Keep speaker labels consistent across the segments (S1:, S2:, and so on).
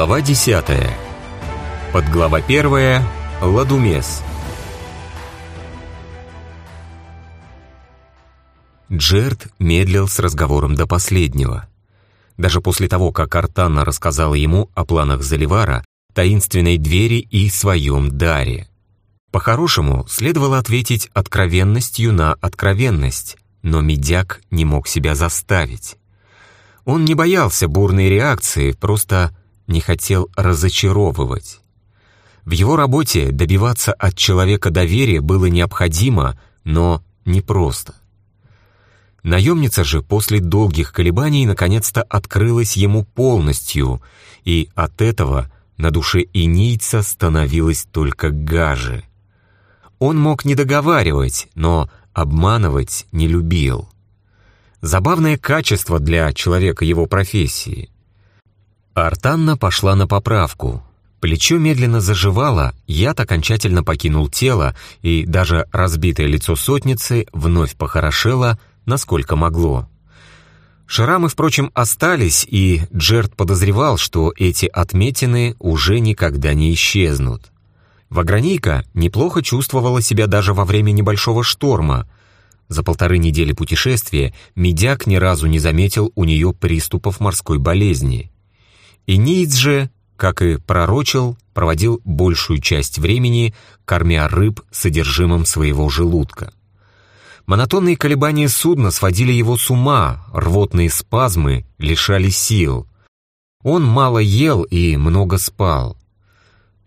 S1: Глава 10. Подглава 1. Ладумес. Джерт медлил с разговором до последнего. Даже после того, как Артанна рассказала ему о планах Заливара, таинственной двери и своем даре. По-хорошему, следовало ответить откровенностью на откровенность, но медяк не мог себя заставить. Он не боялся бурной реакции, просто не хотел разочаровывать. В его работе добиваться от человека доверия было необходимо, но непросто. Наемница же после долгих колебаний наконец-то открылась ему полностью, и от этого на душе инийца становилось только гаже. Он мог не договаривать, но обманывать не любил. Забавное качество для человека его профессии. Артанна пошла на поправку. Плечо медленно заживало, яд окончательно покинул тело, и даже разбитое лицо сотницы вновь похорошело, насколько могло. Шрамы, впрочем, остались, и Джерт подозревал, что эти отметины уже никогда не исчезнут. Вагранейка неплохо чувствовала себя даже во время небольшого шторма. За полторы недели путешествия Медяк ни разу не заметил у нее приступов морской болезни. И Ниц же, как и пророчил, проводил большую часть времени, кормя рыб содержимым своего желудка. Монотонные колебания судна сводили его с ума, рвотные спазмы лишали сил. Он мало ел и много спал.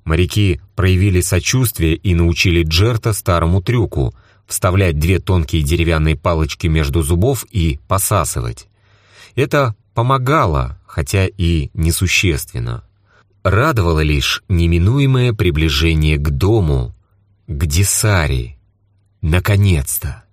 S1: Моряки проявили сочувствие и научили Джерта старому трюку — вставлять две тонкие деревянные палочки между зубов и посасывать. Это помогало, хотя и несущественно. Радовало лишь неминуемое приближение к дому, к Десари. Наконец-то!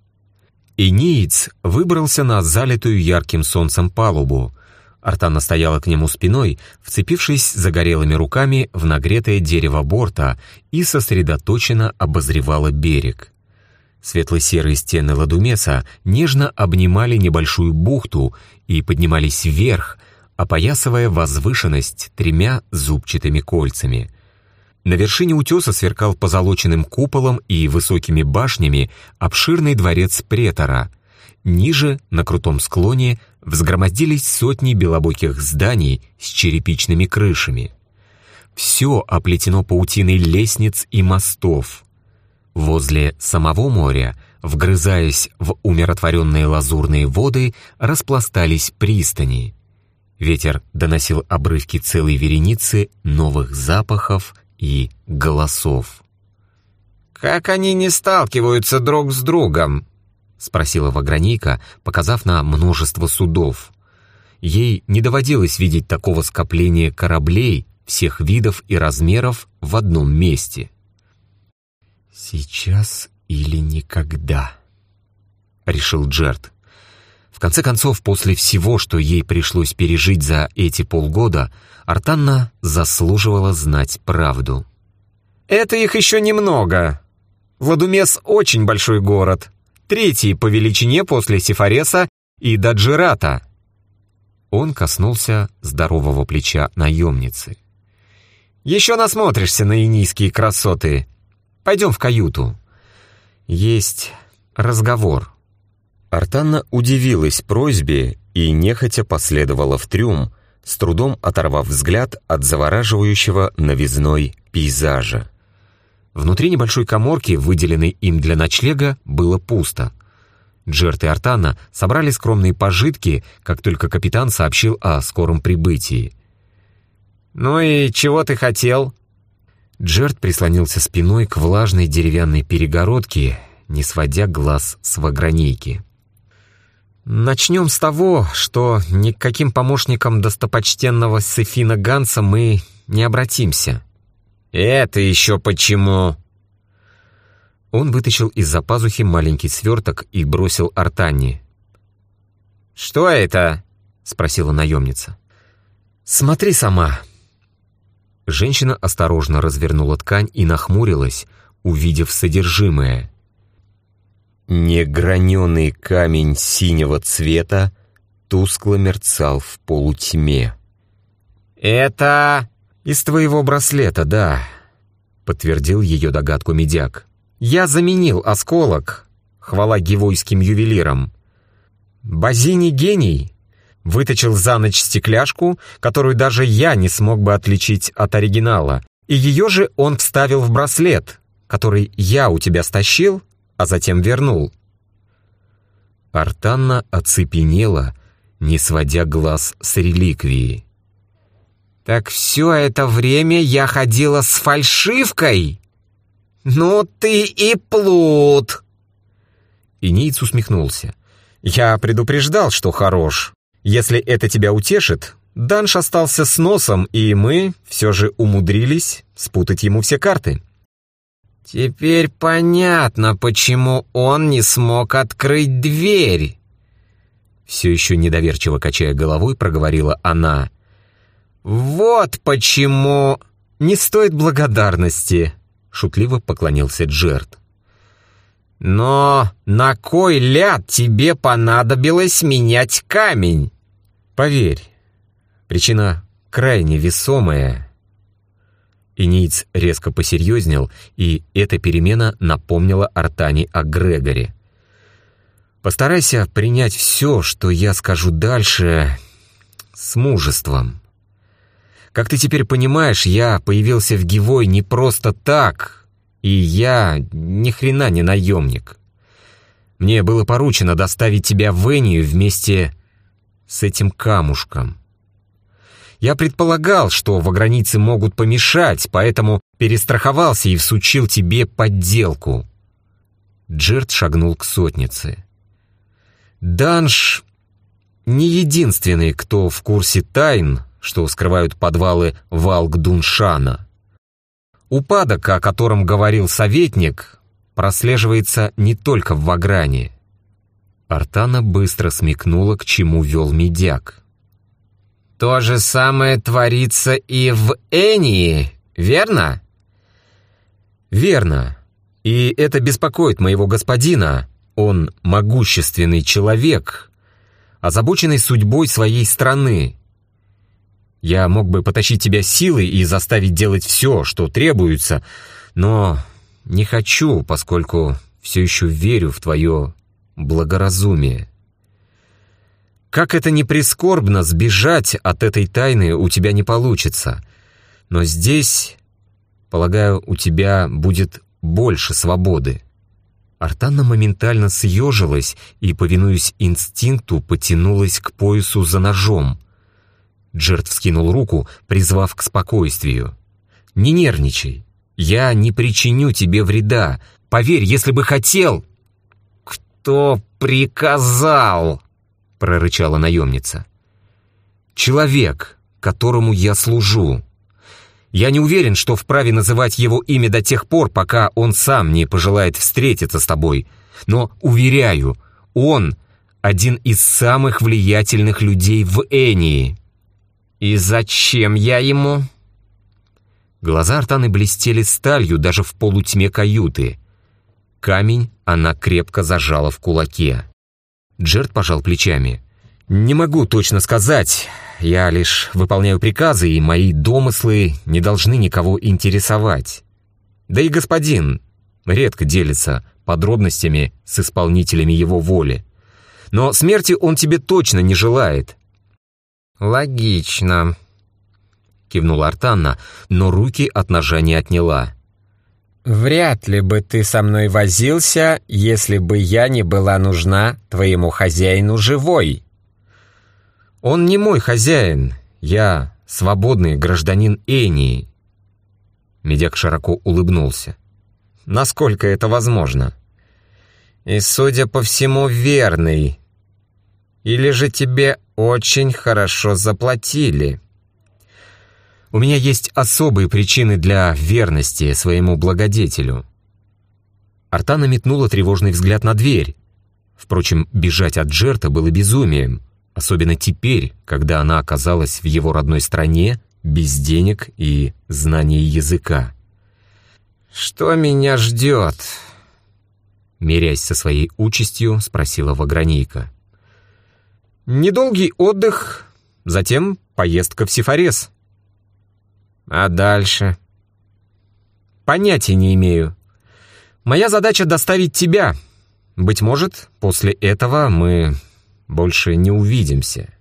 S1: Иниец выбрался на залитую ярким солнцем палубу, Артана стояла к нему спиной, вцепившись загорелыми руками в нагретое дерево борта и сосредоточенно обозревала берег. Светло-серые стены Ладумеса нежно обнимали небольшую бухту и поднимались вверх, опоясывая возвышенность тремя зубчатыми кольцами. На вершине утеса сверкал позолоченным куполом и высокими башнями обширный дворец претора. Ниже, на крутом склоне, взгромоздились сотни белобоких зданий с черепичными крышами. Все оплетено паутиной лестниц и мостов. Возле самого моря, вгрызаясь в умиротворенные лазурные воды, распластались пристани. Ветер доносил обрывки целой вереницы новых запахов и голосов.
S2: «Как они не сталкиваются друг с другом?» — спросила Вагранейка, показав на множество судов. Ей не доводилось видеть такого скопления кораблей всех видов и размеров в одном месте.
S1: «Сейчас или никогда», — решил Джерт. В конце концов, после всего, что ей пришлось пережить за эти полгода, Артанна заслуживала знать правду.
S2: «Это их еще немного. Владумес очень большой город», третий по величине после Сифареса и Даджирата.
S1: Он коснулся здорового плеча наемницы.
S2: «Еще насмотришься на инийские красоты. Пойдем в каюту. Есть разговор».
S1: Артанна удивилась просьбе и нехотя последовала в трюм, с трудом оторвав взгляд от завораживающего новизной пейзажа. Внутри небольшой коморки, выделенной им для ночлега, было пусто. Джерт и Артана собрали скромные пожитки, как только капитан сообщил о скором прибытии.
S2: «Ну и чего ты хотел?»
S1: Джерт прислонился спиной к влажной деревянной перегородке, не сводя глаз с вагранейки.
S2: «Начнем с того, что ни к помощникам достопочтенного Сефина Ганса мы не обратимся», «Это еще почему?»
S1: Он вытащил из-за пазухи маленький сверток и бросил Артанни.
S2: «Что это?» — спросила наемница.
S1: «Смотри сама». Женщина осторожно развернула ткань и нахмурилась, увидев содержимое. Неграненый камень синего цвета тускло мерцал в полутьме.
S2: «Это «Из твоего браслета, да», — подтвердил ее догадку медяк. «Я заменил осколок, хвала гивойским ювелирам. Базини гений, выточил за ночь стекляшку, которую даже я не смог бы отличить от оригинала, и ее же он вставил в браслет, который я у тебя стащил, а затем вернул. Артанна оцепенела, не сводя глаз с реликвии. «Так все это время я ходила с фальшивкой? Ну ты и плут!» И Ниц усмехнулся. «Я предупреждал, что хорош. Если это тебя утешит, Данш остался с носом, и мы все же умудрились спутать ему все карты». «Теперь понятно, почему он не смог открыть дверь!» Все еще недоверчиво качая головой, проговорила она. «Вот почему...» «Не стоит благодарности», — шутливо поклонился Джерт. «Но на кой ляд тебе понадобилось менять камень?» «Поверь, причина крайне весомая Иниц резко посерьезнел, и эта перемена напомнила Артани о Грегоре. «Постарайся принять все, что я скажу дальше, с мужеством. Как ты теперь понимаешь, я появился в Гивой не просто так, и я ни хрена не наемник. Мне было поручено доставить тебя в Энию вместе с этим камушком. Я предполагал, что во границе могут помешать, поэтому перестраховался и всучил тебе подделку». Джерт шагнул к сотнице. «Данш не единственный, кто в курсе тайн, что скрывают подвалы Валк-Дуншана. Упадок, о котором говорил советник, прослеживается не только в Вагране». Артана быстро смекнула, к чему вел медяк. То же самое творится и в Энии, верно? Верно. И это беспокоит моего господина. Он могущественный человек, озабоченный судьбой своей страны. Я мог бы потащить тебя силой и заставить делать все, что требуется, но не хочу, поскольку все еще верю в твое благоразумие. Как это ни прискорбно, сбежать от этой тайны у тебя не получится. Но здесь, полагаю, у тебя будет больше свободы». Артанна моментально съежилась и, повинуясь инстинкту, потянулась к поясу за ножом. Джерт вскинул руку, призвав к спокойствию. «Не нервничай. Я не причиню тебе вреда. Поверь, если бы хотел...» «Кто приказал?» прорычала наемница. «Человек, которому я служу. Я не уверен, что вправе называть его имя до тех пор, пока он сам не пожелает встретиться с тобой. Но, уверяю, он один из самых влиятельных людей в Энии». «И зачем я ему?» Глаза Артаны блестели сталью даже в полутьме каюты. Камень она крепко зажала в кулаке. Джерт пожал плечами. «Не могу точно сказать. Я лишь выполняю приказы, и мои домыслы не должны никого интересовать. Да и господин редко делится подробностями с исполнителями его воли. Но смерти он тебе точно не желает». «Логично», — кивнула Артанна, но руки от ножа не отняла. «Вряд ли бы ты со мной возился, если бы я не была нужна твоему хозяину живой». «Он не мой хозяин, я свободный гражданин Энии». Медяк широко улыбнулся. «Насколько это возможно?» «И, судя по всему, верный. Или же тебе очень хорошо заплатили?» У меня есть особые причины для верности своему благодетелю». Артана метнула тревожный взгляд на дверь. Впрочем, бежать от Джерта было безумием, особенно теперь, когда она оказалась в его родной стране, без денег и знаний языка. «Что меня ждет?» Мерясь со своей участью, спросила Вагранейка. «Недолгий отдых, затем поездка в Сифарес», А дальше?
S1: Понятия не имею. Моя задача доставить тебя. Быть может, после этого мы больше не увидимся.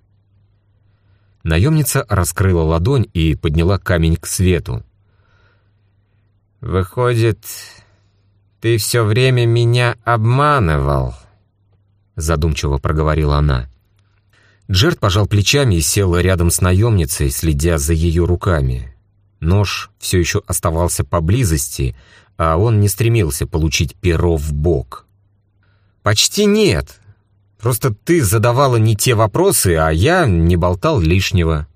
S1: Наемница раскрыла ладонь и подняла камень к свету.
S2: «Выходит, ты все время меня обманывал», — задумчиво проговорила она.
S1: Джерт пожал плечами и сел рядом с наемницей, следя за ее руками. Нож все еще оставался поблизости, а он не стремился получить перо в бок. «Почти нет. Просто ты задавала не те вопросы, а я не болтал лишнего.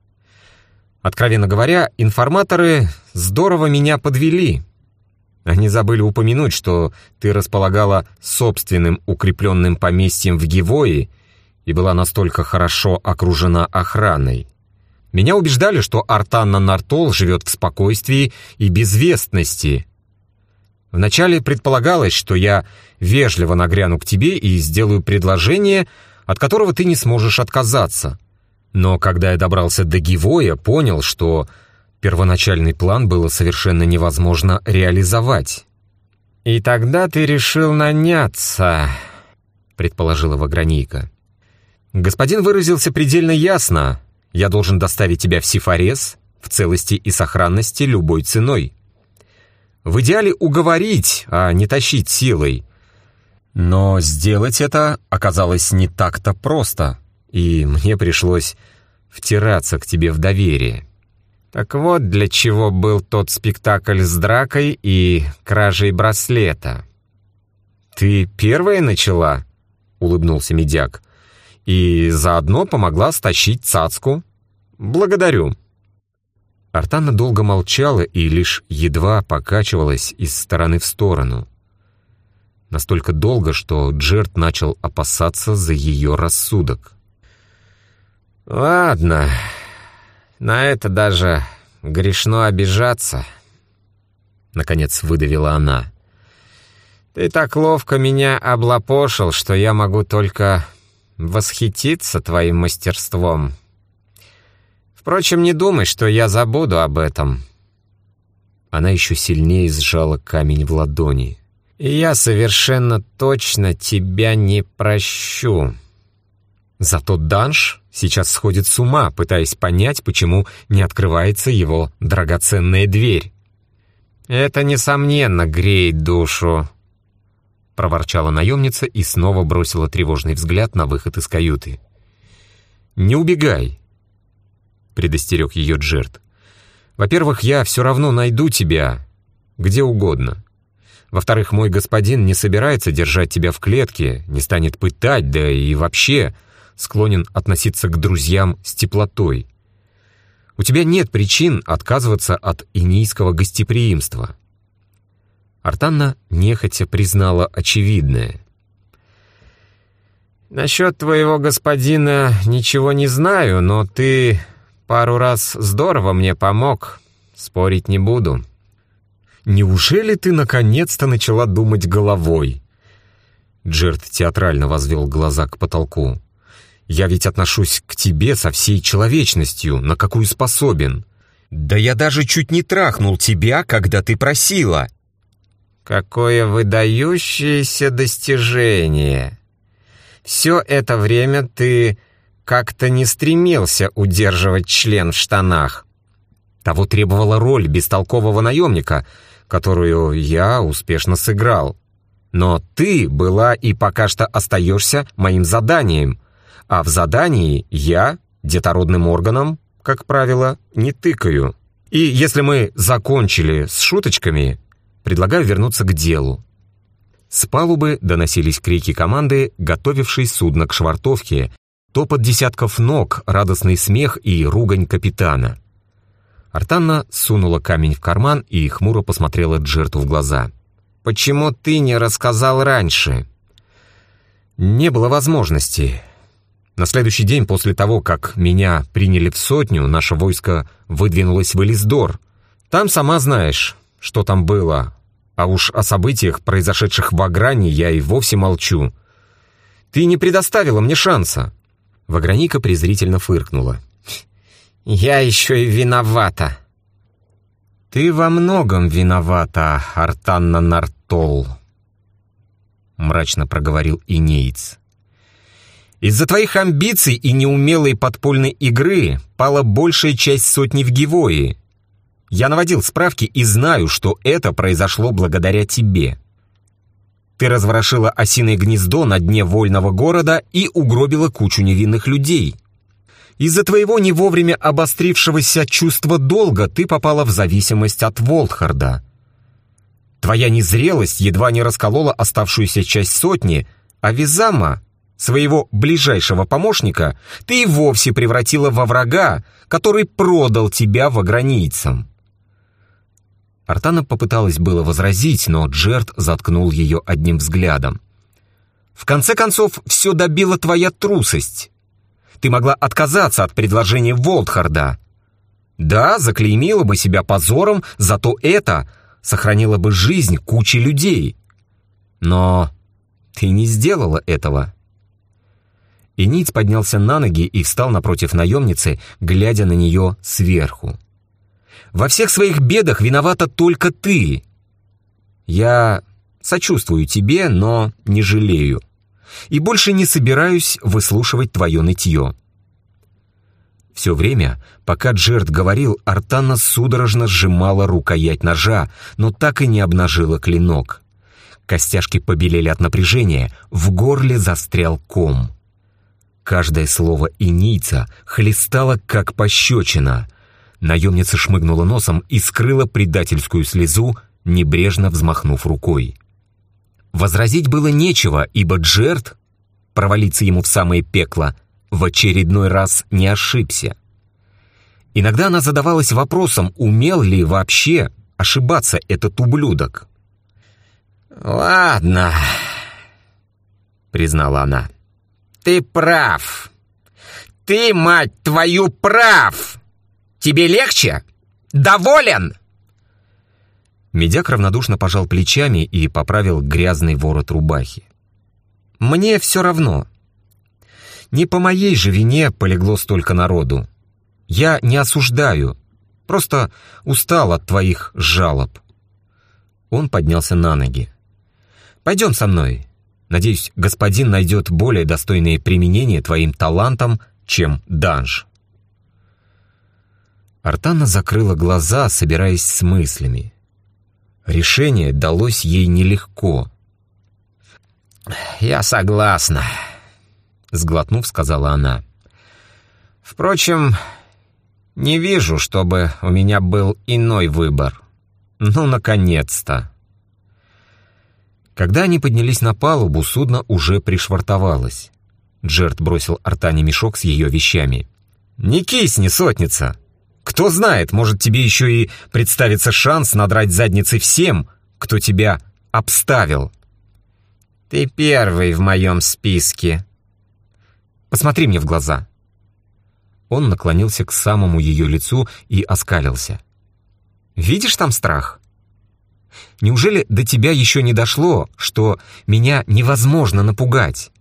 S1: Откровенно говоря, информаторы здорово меня подвели». Они забыли упомянуть, что ты располагала собственным укрепленным поместьем в Гивое и была настолько хорошо окружена охраной. Меня убеждали, что Артанна Нартол живет в спокойствии и безвестности. Вначале предполагалось, что я вежливо нагряну к тебе и сделаю предложение, от которого ты не сможешь отказаться. Но когда я добрался до Гивоя, понял, что Первоначальный план было совершенно невозможно реализовать.
S2: «И тогда ты решил наняться», — предположила Вагранейка.
S1: «Господин выразился предельно ясно. Я должен доставить тебя в Сифарес в целости и сохранности любой ценой. В идеале уговорить, а не тащить силой. Но сделать это оказалось не так-то просто, и мне пришлось втираться к тебе в доверие».
S2: Так вот для чего был тот спектакль с дракой и кражей браслета.
S1: «Ты первая начала?» — улыбнулся медяк. «И заодно помогла стащить цацку. Благодарю». Артана долго молчала и лишь едва покачивалась из стороны в сторону. Настолько долго, что Джерт начал опасаться за ее рассудок.
S2: «Ладно», на это даже грешно обижаться. Наконец выдавила она. Ты так ловко меня облапошил, что я могу только восхититься твоим мастерством. Впрочем, не думай, что я забуду об этом.
S1: Она еще сильнее сжала камень в ладони.
S2: И я совершенно точно тебя не прощу.
S1: Зато Данш сейчас сходит с ума, пытаясь понять, почему не открывается его драгоценная дверь.
S2: «Это, несомненно, греет душу», — проворчала наемница и снова бросила тревожный взгляд на выход из каюты.
S1: «Не убегай», — предостерег ее Джерт. «Во-первых, я все равно найду тебя где угодно. Во-вторых, мой господин не собирается держать тебя в клетке, не станет пытать, да и вообще склонен относиться к друзьям с теплотой. У тебя нет причин отказываться от инийского гостеприимства. Артанна нехотя признала очевидное.
S2: «Насчет твоего господина ничего не знаю, но ты пару раз здорово мне помог, спорить не буду».
S1: «Неужели ты наконец-то начала думать головой?» Джерт театрально возвел глаза к потолку. Я ведь отношусь к тебе со всей человечностью, на какую способен. Да я даже чуть не трахнул тебя, когда ты просила.
S2: Какое выдающееся достижение. Все это время ты как-то не стремился удерживать член в штанах.
S1: Того требовала роль бестолкового наемника, которую я успешно сыграл. Но ты была и пока что остаешься моим заданием, а в задании я детородным органом, как правило, не тыкаю. И если мы закончили с шуточками, предлагаю вернуться к делу. С палубы доносились крики команды, готовившей судно к швартовке, топот десятков ног, радостный смех и ругань капитана. Артанна сунула камень в карман и хмуро посмотрела Джерту в глаза.
S2: «Почему ты не рассказал раньше?»
S1: «Не было возможности. На следующий день после того, как меня приняли в сотню, наше войско выдвинулось в Элисдор. Там сама знаешь, что там было. А уж о событиях, произошедших в Агране, я и вовсе молчу. Ты не предоставила мне шанса. Ваграника презрительно фыркнула.
S2: «Я еще и виновата». «Ты во многом виновата, Артанна Нартол», — мрачно проговорил Инеец. «Из-за твоих амбиций и неумелой подпольной игры пала большая часть сотни в Гивое. Я наводил справки и знаю, что это произошло благодаря тебе. Ты разворошила осиное гнездо на дне вольного города и угробила кучу невинных людей». Из-за твоего не вовремя обострившегося чувства долга ты попала в зависимость от Волтхарда. Твоя незрелость едва не расколола оставшуюся часть сотни, а Визама, своего ближайшего помощника, ты и вовсе превратила во врага, который продал тебя вагранийцам. Артана попыталась было возразить, но Джерт заткнул ее одним взглядом. «В конце концов, все добила твоя трусость. Ты могла отказаться от предложения Волтхарда. Да, заклеймила бы себя позором, зато это сохранило бы жизнь кучи людей. Но ты не сделала этого. И Ниц поднялся на ноги и встал напротив наемницы, глядя на нее сверху. «Во всех своих бедах виновата только ты. Я сочувствую тебе, но не жалею и больше не собираюсь выслушивать твое нытье». Все время, пока Джерд говорил, Артана судорожно сжимала рукоять ножа, но так и не обнажила клинок. Костяшки побелели от напряжения, в горле застрял ком. Каждое слово инийца хлестало, как пощечина. Наемница шмыгнула носом и скрыла предательскую слезу, небрежно взмахнув рукой. Возразить было нечего, ибо Джерт, провалиться ему в самое пекло, в очередной раз не ошибся. Иногда она задавалась вопросом, умел ли вообще ошибаться этот ублюдок.
S3: «Ладно», — признала она, — «ты прав. Ты, мать твою, прав! Тебе легче? Доволен?»
S2: Медяк равнодушно пожал плечами и поправил грязный ворот рубахи. «Мне все равно. Не по моей же вине полегло столько народу. Я не осуждаю, просто устал от твоих жалоб». Он поднялся на ноги. «Пойдем со мной. Надеюсь, господин найдет более достойное применение твоим талантам, чем данж». Артана закрыла глаза, собираясь с мыслями. Решение далось ей нелегко.
S3: «Я согласна», — сглотнув, сказала она. «Впрочем, не вижу, чтобы у меня был иной выбор. Ну, наконец-то!»
S2: Когда они поднялись на палубу, судно уже пришвартовалось. Джерт бросил Артане мешок с ее вещами. «Не кисни, сотница! Кто знает, может, тебе еще и представится шанс надрать задницы всем, кто тебя обставил.
S3: Ты первый в моем списке.
S2: Посмотри мне в глаза. Он наклонился к самому ее лицу и оскалился. Видишь там страх? Неужели до тебя еще не дошло, что меня невозможно напугать?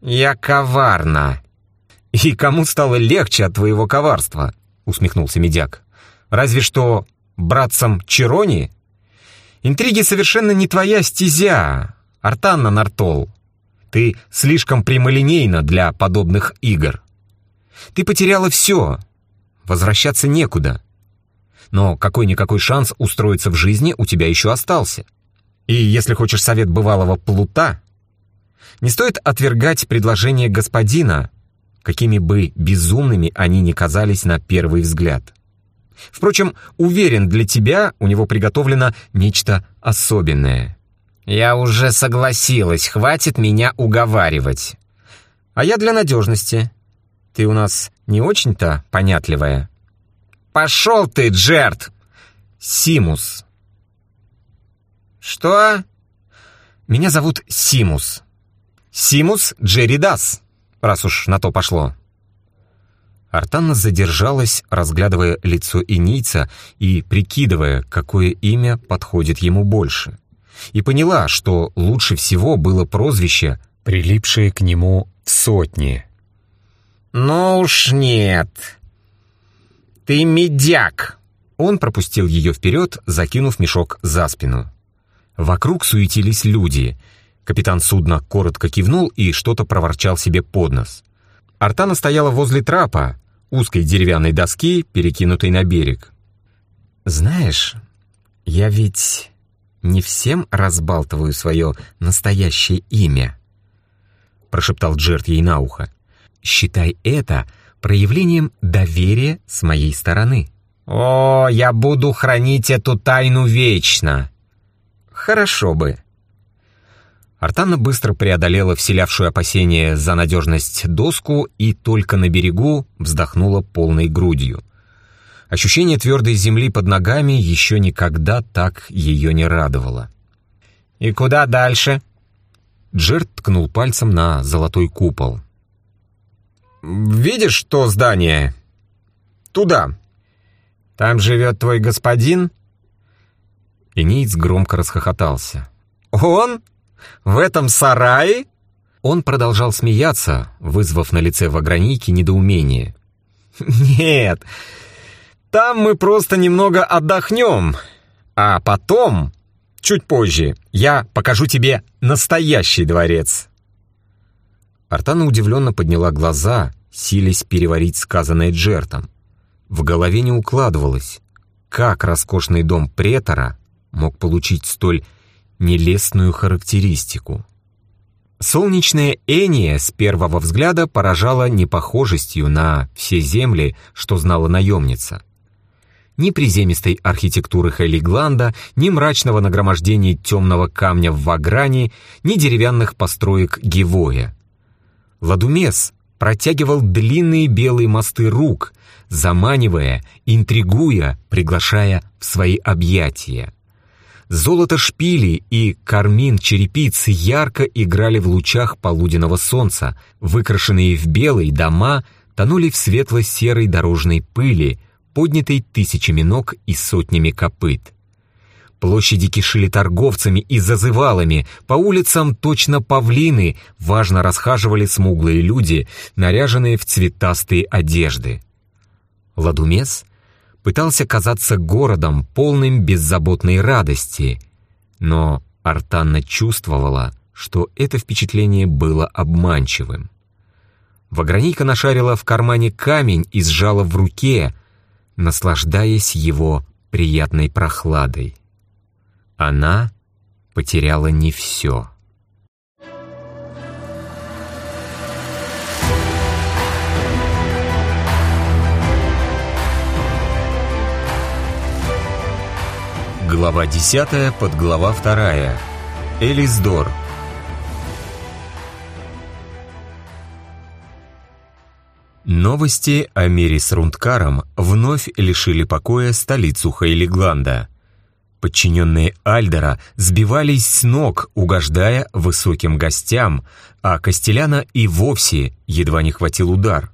S3: Я коварна,
S2: «И кому стало легче от твоего коварства?» — усмехнулся медяк. «Разве что братцам Чирони? Интриги совершенно не твоя стезя, Артанна Нартол. Ты слишком прямолинейна для подобных игр. Ты потеряла все, возвращаться некуда. Но какой-никакой шанс устроиться в жизни у тебя еще остался. И если хочешь совет бывалого плута, не стоит отвергать предложение господина, какими бы безумными они ни казались на первый взгляд. Впрочем, уверен, для тебя у него приготовлено нечто особенное.
S3: Я уже согласилась, хватит меня уговаривать.
S2: А я для надежности. Ты у нас не очень-то понятливая.
S3: Пошел ты, Джерт!
S2: Симус.
S3: Что?
S2: Меня зовут Симус. Симус Джеридас раз уж на то пошло. Артанна задержалась, разглядывая лицо инийца и прикидывая, какое имя подходит ему больше. И поняла, что лучше всего было прозвище, прилипшее к нему в сотни.
S3: «Ну уж нет. Ты медяк.
S2: Он пропустил ее вперед, закинув мешок за спину. Вокруг суетились люди. Капитан судна коротко кивнул и что-то проворчал себе под нос. Артана стояла возле трапа, узкой деревянной доски, перекинутой на берег. «Знаешь, я ведь не всем разбалтываю свое настоящее имя», прошептал Джерт ей на ухо. «Считай это проявлением доверия с моей стороны».
S3: «О, я буду хранить эту тайну вечно!»
S2: «Хорошо бы». Артанна быстро преодолела вселявшую опасение за надежность доску и только на берегу вздохнула полной грудью. Ощущение твердой земли под ногами еще никогда так ее не радовало.
S3: «И куда дальше?»
S2: Джерт ткнул пальцем на золотой купол. «Видишь то здание? Туда!»
S3: Там живет твой господин?»
S2: Инеец громко расхохотался.
S3: «Он? В этом сарае?»
S2: Он продолжал смеяться, вызвав на лице Ваграники недоумение.
S3: «Нет, там мы просто немного отдохнем, а потом, чуть позже, я покажу тебе настоящий дворец».
S2: Артана удивленно подняла глаза, силясь переварить сказанное Джертом. В голове не укладывалось, как роскошный дом претора мог получить столь нелестную характеристику. Солнечная Эния с первого взгляда поражала непохожестью на все земли, что знала наемница. Ни приземистой архитектуры Хелигланда, ни мрачного нагромождения темного камня в Вагране, ни деревянных построек Гевоя. Ладумес протягивал длинные белые мосты рук, заманивая, интригуя, приглашая в свои объятия. Золото шпили и кармин черепицы ярко играли в лучах полуденного солнца, выкрашенные в белый дома тонули в светло-серой дорожной пыли, поднятой тысячами ног и сотнями копыт. Площади кишили торговцами и зазывалами, по улицам точно павлины важно расхаживали смуглые люди, наряженные в цветастые одежды. Ладумес пытался казаться городом, полным беззаботной радости, но Артанна чувствовала, что это впечатление было обманчивым. Ваграника нашарила в кармане камень и сжала в руке, наслаждаясь его приятной прохладой. Она потеряла не все. Глава 10, подглава 2. Элисдор. Новости о мире с Рундкаром вновь лишили покоя столицу Хейлигланда. Подчиненные Альдера сбивались с ног, угождая высоким гостям, а Костеляна и вовсе едва не хватил удар.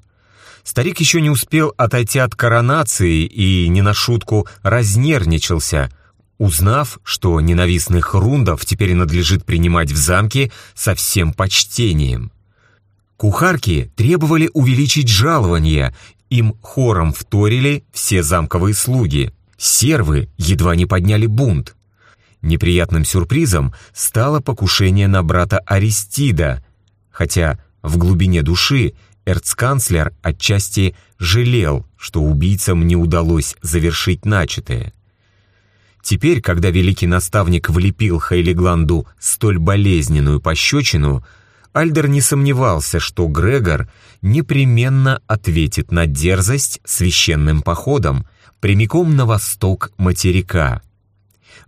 S2: Старик еще не успел отойти от коронации и не на шутку разнервничался – узнав, что ненавистных рундов теперь надлежит принимать в замке со всем почтением. Кухарки требовали увеличить жалования, им хором вторили все замковые слуги. Сервы едва не подняли бунт. Неприятным сюрпризом стало покушение на брата Аристида, хотя в глубине души эрцканцлер отчасти жалел, что убийцам не удалось завершить начатое. Теперь, когда великий наставник влепил Хейлигланду столь болезненную пощечину, Альдер не сомневался, что Грегор непременно ответит на дерзость священным походом прямиком на восток материка.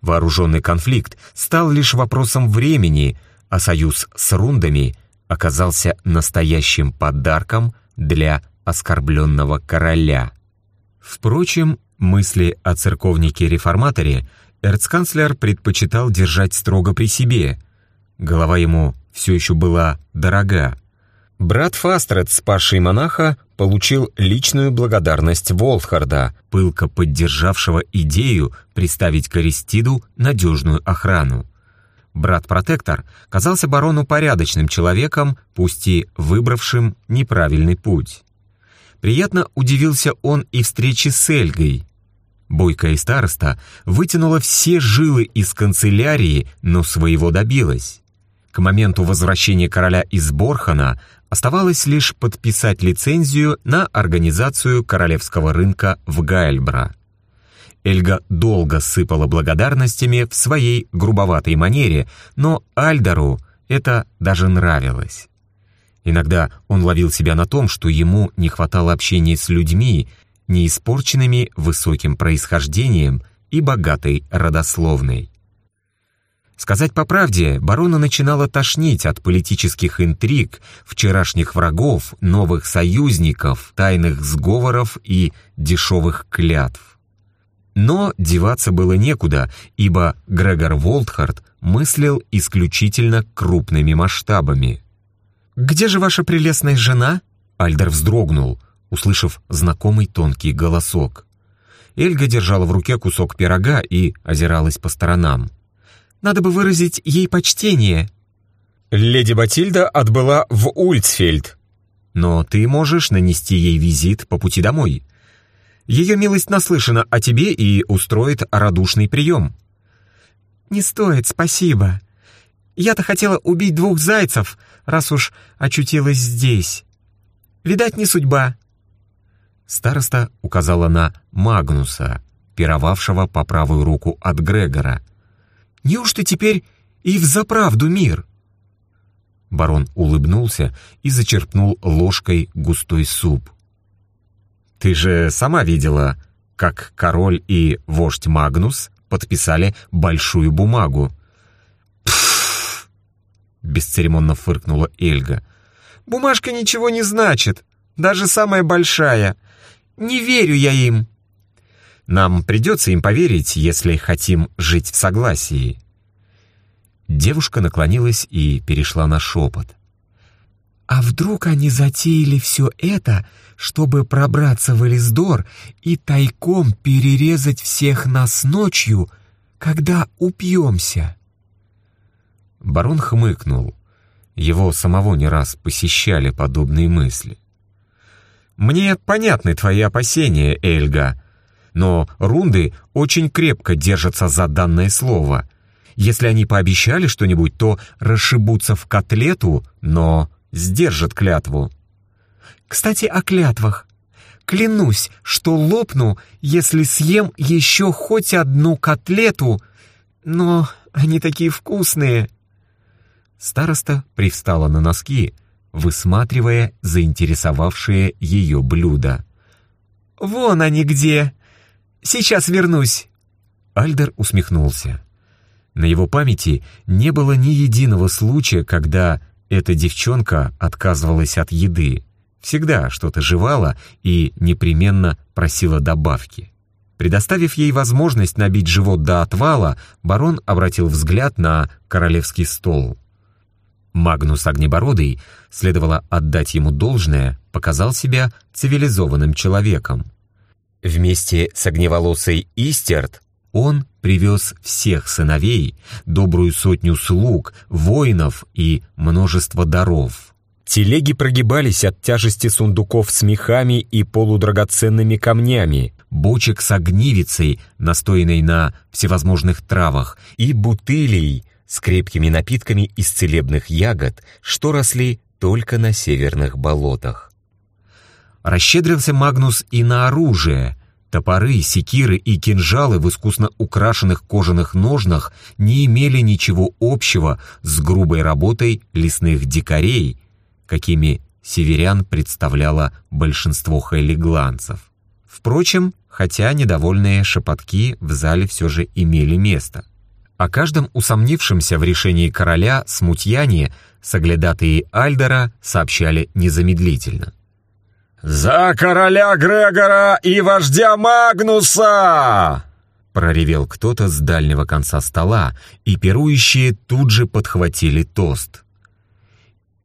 S2: Вооруженный конфликт стал лишь вопросом времени, а союз с рундами оказался настоящим подарком для оскорбленного короля. Впрочем, Мысли о церковнике-реформаторе эрцканцлер предпочитал держать строго при себе. Голова ему все еще была дорога. Брат Фастред, спасший монаха, получил личную благодарность Волхарда, пылко поддержавшего идею представить Користиду надежную охрану. Брат-протектор казался барону порядочным человеком, пусть и выбравшим неправильный путь. Приятно удивился он и встрече с Эльгой,
S1: Бойкая староста вытянула все жилы из канцелярии, но своего добилась. К моменту возвращения короля из Борхана оставалось лишь подписать лицензию на организацию королевского рынка в Гайльбра. Эльга долго сыпала благодарностями в своей грубоватой манере, но Альдару это даже нравилось. Иногда он ловил себя на том, что ему не хватало общения с людьми, не испорченными высоким происхождением и богатой родословной. Сказать по правде, барона начинало тошнить от политических интриг, вчерашних врагов, новых союзников, тайных сговоров и дешевых клятв. Но деваться было некуда, ибо Грегор Волтхард мыслил исключительно крупными масштабами. «Где же ваша прелестная жена?» Альдер вздрогнул, услышав знакомый тонкий голосок. Эльга держала в руке кусок пирога и озиралась по сторонам. «Надо бы выразить ей почтение». «Леди Батильда отбыла в Ульцфельд. Но ты можешь нанести ей визит по пути домой. Ее милость наслышана о тебе и устроит радушный прием».
S4: «Не стоит, спасибо. Я-то хотела убить двух зайцев, раз уж очутилась здесь. Видать, не судьба».
S1: Староста указала на Магнуса, пировавшего по правую руку от Грегора.
S4: «Неужто теперь и взаправду мир?»
S1: Барон улыбнулся и зачерпнул ложкой густой суп. Ты же сама видела, как король и вождь Магнус подписали большую бумагу.
S4: «Пф!» — бесцеремонно фыркнула Эльга. «Бумажка ничего не значит, даже самая большая. Не верю я им».
S1: «Нам придется им поверить, если хотим жить в согласии». Девушка наклонилась и перешла на шепот.
S4: А вдруг они затеяли все это, чтобы пробраться в Элиздор и тайком перерезать всех нас ночью, когда упьемся?»
S1: Барон хмыкнул. Его самого не раз посещали подобные мысли. «Мне понятны твои опасения, Эльга, но рунды очень крепко держатся за данное слово. Если они пообещали что-нибудь, то расшибутся в котлету, но сдержит клятву.
S4: Кстати, о клятвах. Клянусь, что лопну, если съем еще хоть одну котлету, но они такие вкусные.
S1: Староста привстала на носки, высматривая заинтересовавшее ее блюдо.
S4: «Вон они где! Сейчас вернусь!»
S1: Альдер усмехнулся. На его памяти не было ни единого случая, когда эта девчонка отказывалась от еды, всегда что-то жевала и непременно просила добавки. Предоставив ей возможность набить живот до отвала, барон обратил взгляд на королевский стол. Магнус Огнебородый, следовало отдать ему должное, показал себя цивилизованным человеком. Вместе с огневолосой Истерт он привез всех сыновей, добрую сотню слуг, воинов и множество даров. Телеги прогибались от тяжести сундуков с мехами и полудрагоценными камнями, бочек с огнивицей, настоянной на всевозможных травах, и бутылей с крепкими напитками из целебных ягод, что росли только на северных болотах. Расщедрился Магнус и на оружие — Топоры, секиры и кинжалы в искусно украшенных кожаных ножнах не имели ничего общего с грубой работой лесных дикарей, какими северян представляло большинство хайлигланцев. Впрочем, хотя недовольные шепотки в зале все же имели место. О каждом усомнившемся в решении короля смутьяне соглядатые Альдера сообщали незамедлительно.
S3: «За короля Грегора и вождя Магнуса!»
S1: Проревел кто-то с дальнего конца стола, и пирующие тут же подхватили тост.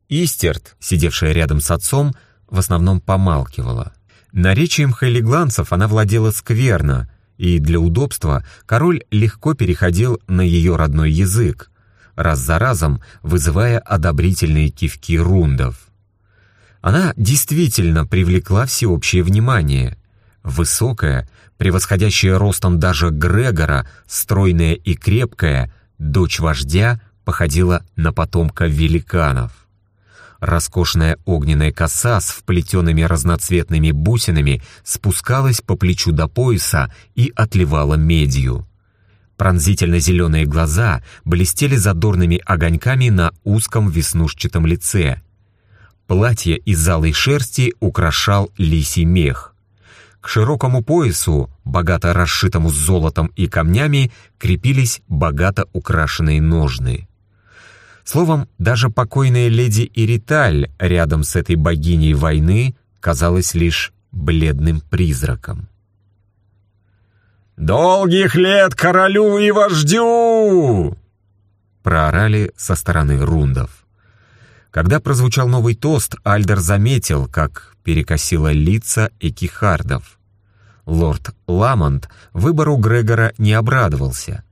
S1: Истерт, сидевшая рядом с отцом, в основном помалкивала. Наречием хайлигланцев она владела скверно, и для удобства король легко переходил на ее родной язык, раз за разом вызывая одобрительные кивки рундов. Она действительно привлекла всеобщее внимание. Высокая,
S2: Превосходящая ростом даже Грегора, стройная и крепкая, дочь вождя походила на потомка великанов. Роскошная огненная коса с вплетенными разноцветными бусинами спускалась по плечу до пояса и отливала медью. Пронзительно-зеленые глаза блестели задорными огоньками на узком веснушчатом лице. Платье из алой шерсти украшал лисий мех. К широкому поясу, богато расшитому золотом и камнями, крепились богато украшенные ножны. Словом, даже покойная леди Ириталь рядом с этой богиней войны казалась лишь бледным призраком.
S3: «Долгих лет королю и вождю!»
S2: проорали со стороны рундов. Когда прозвучал новый тост, Альдер заметил, как перекосило лица экихардов. Лорд Ламонт выбору Грегора не обрадовался.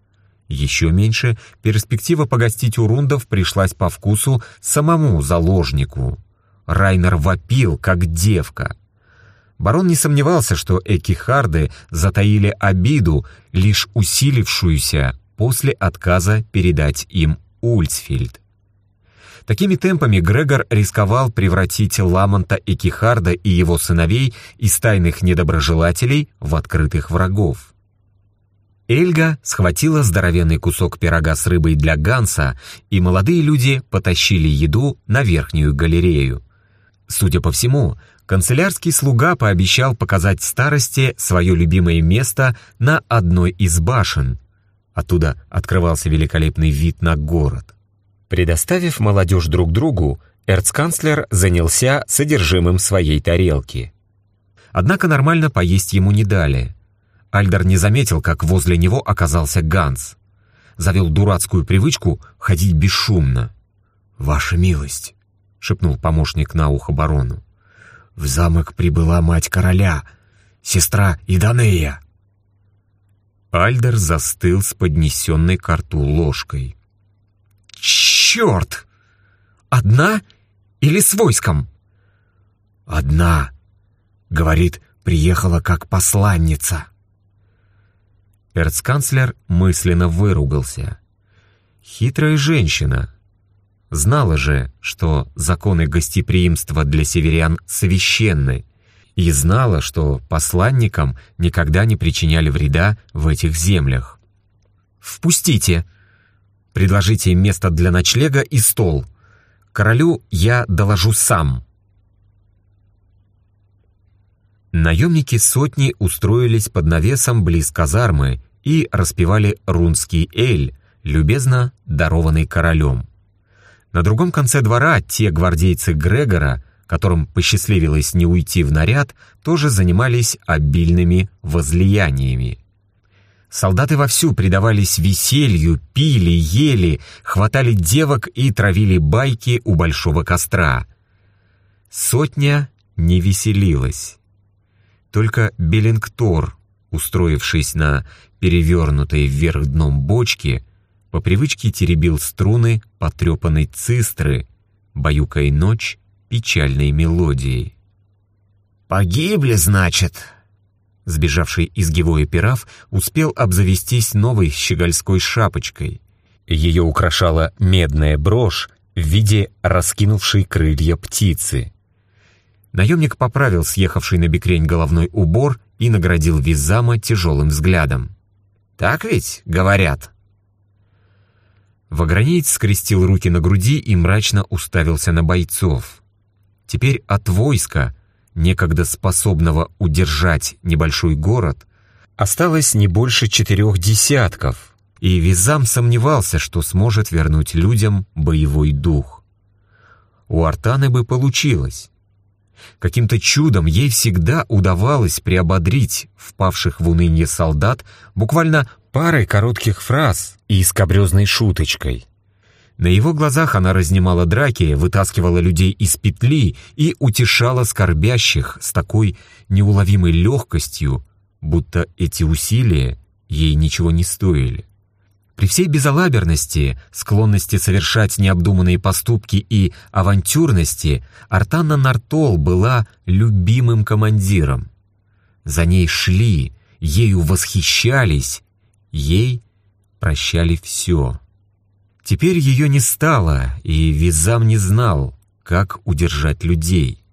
S2: Еще меньше перспектива погостить у рундов пришлась по вкусу самому заложнику. Райнер вопил, как девка. Барон не сомневался, что экихарды затаили обиду, лишь усилившуюся после отказа передать им Ульцфельд. Такими темпами Грегор рисковал превратить Ламонта Экихарда и его сыновей из тайных недоброжелателей в открытых врагов. Эльга схватила здоровенный кусок пирога с рыбой для Ганса, и молодые люди потащили еду на верхнюю галерею. Судя по всему, канцелярский слуга пообещал показать старости свое любимое место на одной из башен. Оттуда открывался великолепный вид на город. Предоставив молодежь друг другу, эрцканцлер занялся содержимым своей тарелки. Однако нормально поесть ему не дали. Альдер не заметил, как возле него оказался Ганс. Завел дурацкую привычку ходить бесшумно. «Ваша милость», — шепнул помощник на ухо барону. «В замок прибыла мать короля, сестра Иданея». Альдер застыл с поднесенной к рту ложкой. «Черт! Одна или с войском?» «Одна», — говорит, приехала как посланница. Эрцканцлер мысленно выругался. Хитрая женщина. Знала же, что законы гостеприимства для северян священны, и знала, что посланникам никогда не причиняли вреда в этих землях. «Впустите! Предложите место для ночлега и стол. Королю я доложу сам». Наемники сотни устроились под навесом близ казармы и распевали рунский эль, любезно дарованный королем. На другом конце двора те гвардейцы Грегора, которым посчастливилось не уйти в наряд, тоже занимались обильными возлияниями. Солдаты вовсю предавались веселью, пили, ели, хватали девок и травили байки у большого костра. Сотня не веселилась. Только Беллингтор, устроившись на перевернутой вверх дном бочке, по привычке теребил струны потрепанной цистры, баюкая ночь печальной мелодией. «Погибли, значит?» Сбежавший из Гевоя пираф успел обзавестись новой щегольской шапочкой. Ее украшала медная брошь в виде раскинувшей крылья птицы. Наемник поправил съехавший на бекрень головной убор и наградил Визама тяжелым взглядом. «Так ведь, говорят?» Вагранеец скрестил руки на груди и мрачно уставился на бойцов. Теперь от войска, некогда способного удержать небольшой город, осталось не больше четырех десятков, и Визам сомневался, что сможет вернуть людям боевой дух. У Артаны бы получилось. Каким-то чудом ей всегда удавалось приободрить впавших в уныние солдат буквально парой коротких фраз и скобрезной шуточкой. На его глазах она разнимала драки, вытаскивала людей из петли и утешала скорбящих с такой неуловимой легкостью, будто эти усилия ей ничего не стоили. При всей безалаберности, склонности совершать необдуманные поступки и авантюрности, Артанна Нартол была любимым командиром. За ней шли,
S1: ею восхищались, ей прощали все. Теперь ее не стало, и Визам не знал, как удержать людей.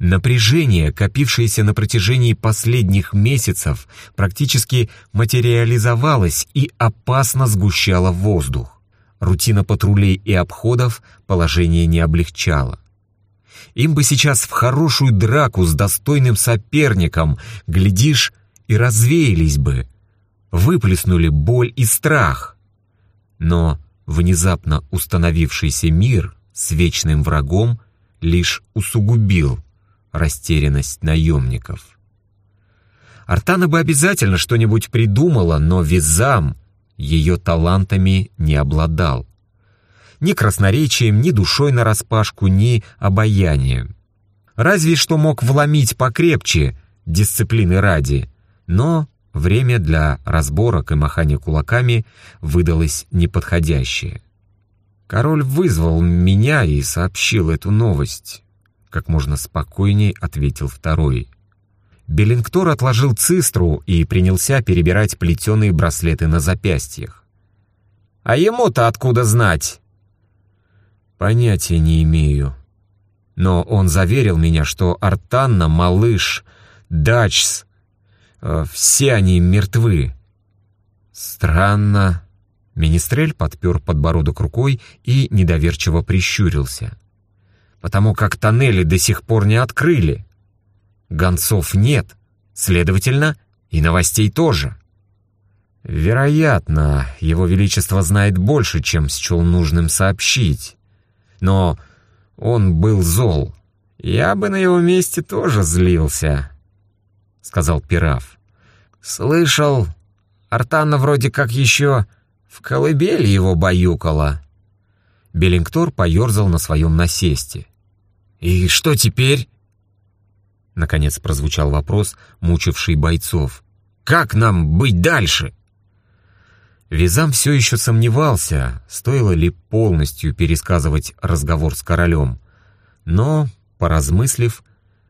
S1: Напряжение, копившееся на протяжении последних месяцев, практически материализовалось и опасно сгущало воздух. Рутина патрулей и обходов положение не облегчала. Им бы сейчас в хорошую драку с достойным соперником, глядишь, и развеялись бы, выплеснули боль и страх. Но внезапно установившийся мир с вечным врагом лишь усугубил растерянность наемников. Артана бы обязательно что-нибудь придумала, но Визам ее талантами не обладал. Ни красноречием, ни душой нараспашку, ни обаянием. Разве что мог вломить покрепче, дисциплины ради, но время для разборок и махания кулаками выдалось неподходящее. Король вызвал меня и сообщил эту новость. Как можно спокойней ответил второй. Беллингтор отложил цистру и принялся перебирать плетеные браслеты на запястьях. «А ему-то откуда знать?» «Понятия не имею. Но он заверил меня, что Артанна, Малыш, Дачс, э, все они мертвы». «Странно». Министрель подпер подбородок рукой и недоверчиво прищурился потому как тоннели до сих пор не открыли. Гонцов нет, следовательно, и новостей тоже. Вероятно, его величество знает больше, чем счел нужным сообщить. Но он был зол. Я бы на его месте тоже злился, — сказал Пираф. Слышал, Артана вроде как еще в колыбели его баюкала. Беллингтор поерзал на своем насесте. «И что теперь?» Наконец прозвучал вопрос, мучивший бойцов. «Как нам быть дальше?» Визам все еще сомневался, стоило ли полностью пересказывать разговор с королем, но, поразмыслив,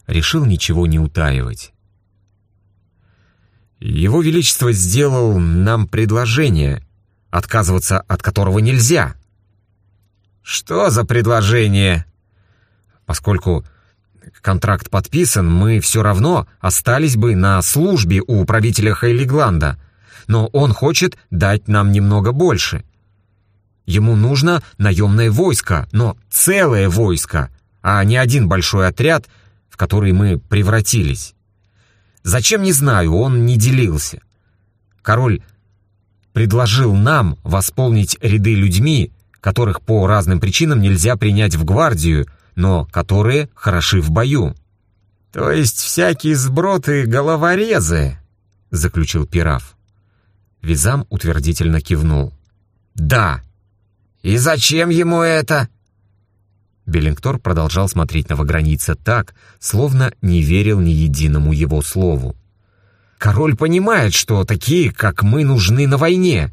S1: решил ничего не утаивать. «Его Величество сделал нам предложение, отказываться от которого нельзя». «Что за предложение?» Поскольку контракт подписан, мы все равно остались бы на службе у правителя Хейлигланда, но он хочет дать нам немного больше. Ему нужно наемное войско, но целое войско, а не один большой отряд, в который мы превратились. Зачем, не знаю, он не делился. Король предложил нам восполнить ряды людьми, которых по разным причинам нельзя принять в гвардию, но которые хороши в бою. «То есть всякие сброты головорезы?» — заключил Пираф. Визам утвердительно кивнул. «Да». «И зачем ему это?» Беллингтор продолжал смотреть на Ваграница так, словно не верил ни единому его слову. «Король понимает, что такие, как мы, нужны на войне.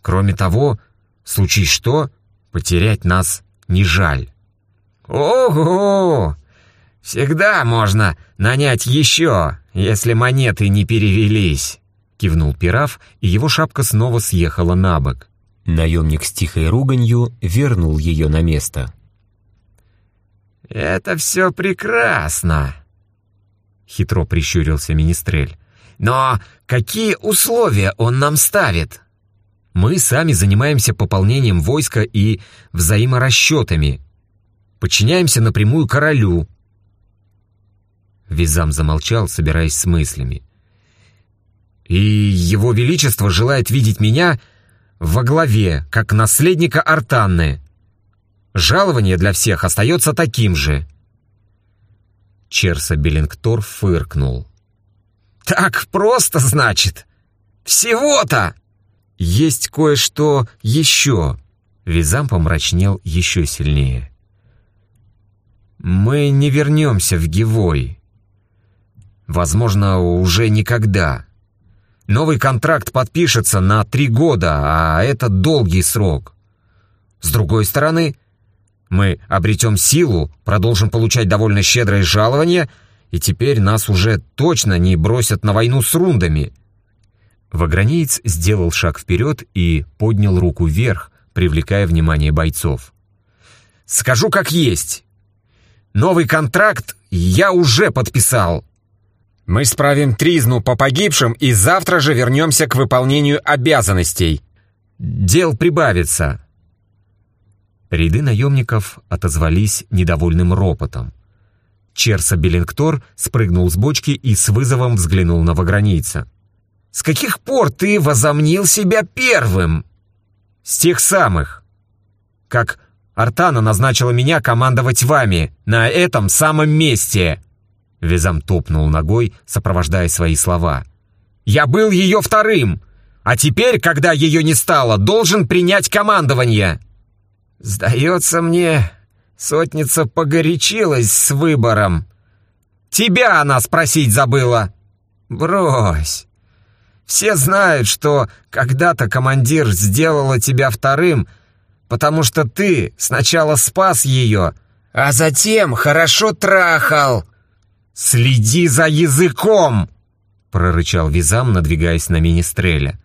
S1: Кроме того, случись что, потерять нас не жаль». «Ого! Всегда можно нанять еще, если монеты не перевелись!» Кивнул пираф, и его шапка снова съехала на бок. Наемник с тихой руганью вернул ее на место. «Это все прекрасно!» Хитро прищурился Министрель. «Но какие условия он нам ставит?» «Мы сами занимаемся пополнением войска и взаиморасчетами», подчиняемся напрямую королю». Визам замолчал, собираясь с мыслями. «И его величество желает видеть меня во главе, как наследника Артанны. Жалование для всех остается таким же». Черса Беллингтор фыркнул. «Так просто, значит? Всего-то!» «Есть кое-что еще!» Визам помрачнел еще сильнее. Мы не вернемся в Гивой. Возможно, уже никогда. Новый контракт подпишется на три года, а это долгий срок. С другой стороны, мы обретем силу, продолжим получать довольно щедрое жалование, и теперь нас уже точно не бросят на войну с рундами. Вагранеец сделал шаг вперед и поднял руку вверх, привлекая внимание бойцов.
S3: «Скажу как есть. Новый контракт я уже подписал. Мы справим тризну по погибшим и завтра же вернемся к выполнению обязанностей. Дел прибавится».
S1: Ряды наемников отозвались недовольным ропотом. Черса Беллингтор спрыгнул с бочки и с вызовом взглянул на вагранийца.
S3: «С каких пор ты возомнил себя первым?» «С тех самых. Как Артана назначила меня командовать вами на этом самом месте!»
S1: Визам топнул ногой, сопровождая свои слова.
S3: «Я был ее вторым, а теперь, когда ее не стало, должен принять командование!» «Сдается мне, Сотница погорячилась с выбором. Тебя она спросить забыла. Брось. Все знают, что когда-то командир сделала тебя вторым, потому что ты сначала спас ее, а затем хорошо трахал. Следи за языком, прорычал Визам, надвигаясь на Министреля.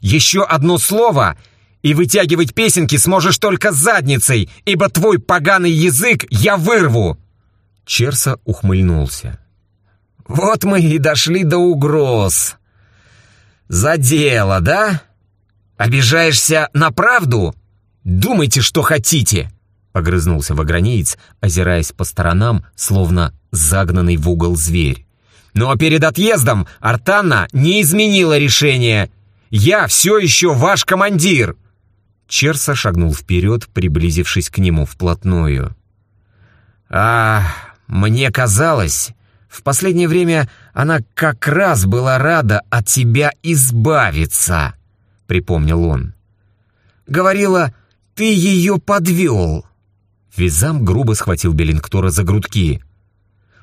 S3: Еще одно слово — и вытягивать песенки сможешь только задницей, ибо твой поганый язык я вырву!»
S1: Черса ухмыльнулся.
S3: «Вот мы и дошли до угроз. За дело, да? Обижаешься на правду? Думайте, что хотите!»
S1: Погрызнулся вагранеец, озираясь по сторонам, словно загнанный в угол зверь.
S3: «Но перед отъездом Артанна не изменила решение. Я все еще ваш командир!»
S1: Черса шагнул вперед, приблизившись к нему вплотную.
S3: «А, мне казалось, в последнее время она как раз была рада от тебя избавиться», — припомнил он. «Говорила, ты ее подвел».
S1: Визам грубо схватил Беллингтора за грудки.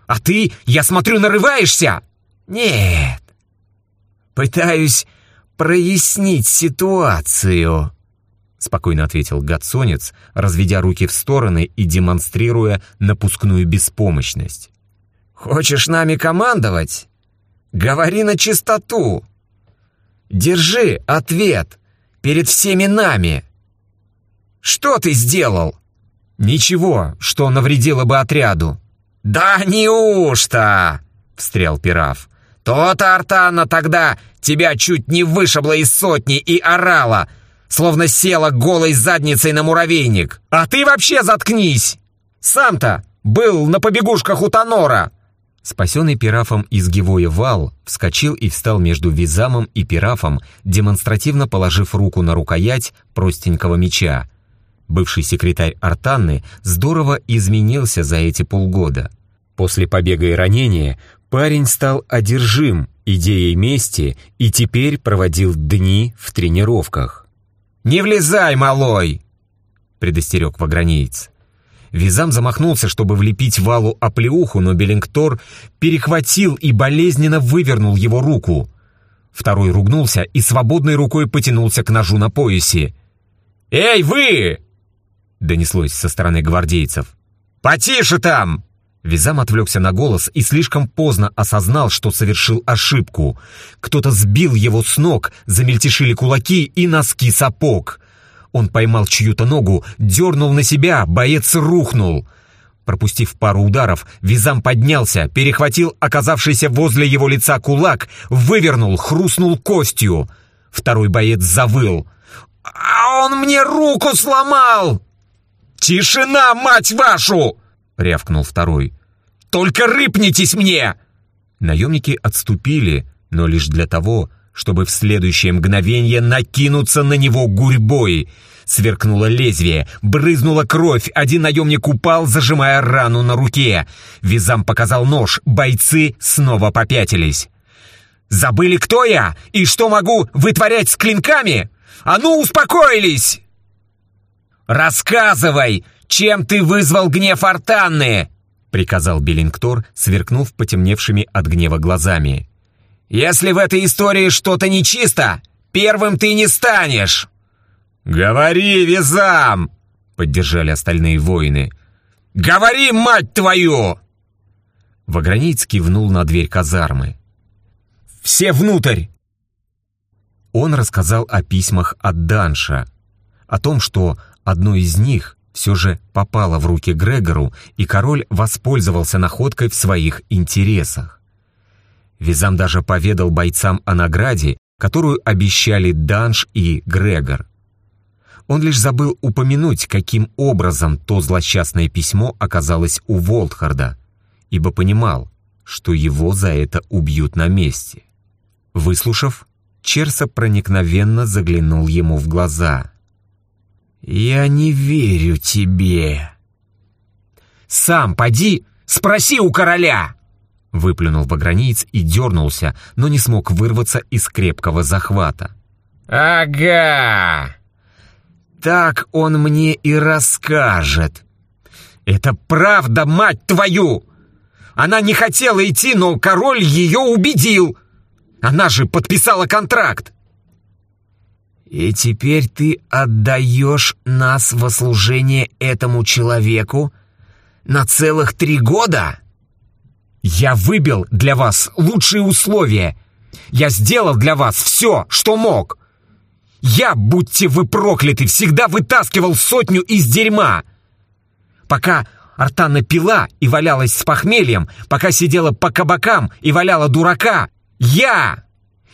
S3: «А ты, я смотрю, нарываешься?» «Нет. Пытаюсь прояснить ситуацию»
S1: спокойно ответил Гатсонец, разведя руки в стороны и демонстрируя напускную беспомощность.
S3: «Хочешь нами командовать? Говори на чистоту. Держи ответ перед всеми нами. Что ты сделал?» «Ничего, что навредило бы отряду». «Да неужто?» — встрял Пираф. «То-то Артана тогда тебя чуть не вышибла из сотни и орала, словно села голой задницей на муравейник. А ты вообще заткнись! Сам-то был на побегушках у Тонора!»
S1: Спасенный пирафом из Гевоя вал вскочил и встал между Визамом и пирафом, демонстративно положив руку на рукоять простенького меча. Бывший секретарь Артанны здорово изменился за эти полгода. После побега и ранения парень стал одержим идеей мести и теперь проводил дни в тренировках.
S3: «Не влезай, малой!» — предостерег вагранеец. Визам замахнулся, чтобы влепить валу оплеуху, но Беллингтор перехватил и болезненно вывернул его руку. Второй ругнулся и свободной рукой потянулся к ножу на поясе. «Эй, вы!» — донеслось со стороны гвардейцев. «Потише там!» Визам отвлекся на голос и слишком поздно осознал, что совершил ошибку. Кто-то сбил его с ног, замельтешили кулаки и носки сапог. Он поймал чью-то ногу, дернул на себя, боец рухнул. Пропустив пару ударов, Визам поднялся, перехватил оказавшийся возле его лица кулак, вывернул, хрустнул костью. Второй боец завыл. «А он мне руку сломал!» «Тишина, мать вашу!» — рявкнул второй. «Только рыпнитесь мне!» Наемники отступили, но лишь для того, чтобы в следующее мгновение накинуться на него гурьбой. Сверкнуло лезвие, брызнула кровь, один наемник упал, зажимая рану на руке. Визам показал нож, бойцы снова попятились. «Забыли, кто я и что могу вытворять с клинками? А ну, успокоились!» «Рассказывай, чем ты вызвал гнев Артанны?» — приказал Беллингтор, сверкнув потемневшими от гнева глазами. «Если в этой истории что-то нечисто, первым ты не станешь!» «Говори, Визам!» — поддержали остальные воины. «Говори, мать твою!» Ваграниц кивнул на дверь казармы. «Все внутрь!»
S1: Он рассказал о письмах от Данша, о том, что одно из них все же попало в руки Грегору, и король воспользовался находкой в своих интересах. Визам даже поведал бойцам о награде, которую обещали Данш и Грегор. Он лишь забыл упомянуть, каким образом то злосчастное письмо оказалось у Волтхарда, ибо понимал, что его за это убьют на месте. Выслушав, Черса проникновенно заглянул ему в глаза. «Я не верю тебе».
S3: «Сам поди, спроси у короля!»
S1: Выплюнул багранеец и дернулся, но не смог вырваться из крепкого захвата.
S3: «Ага! Так он мне и расскажет. Это правда, мать твою! Она не хотела идти, но король ее убедил. Она же подписала контракт.
S2: И теперь ты отдаешь нас во служение этому человеку на целых три года?
S3: Я выбил для вас лучшие условия. Я сделал для вас все, что мог. Я, будьте вы прокляты, всегда вытаскивал сотню из дерьма. Пока Артана пила и валялась с похмельем, пока сидела по кабакам и валяла дурака, я,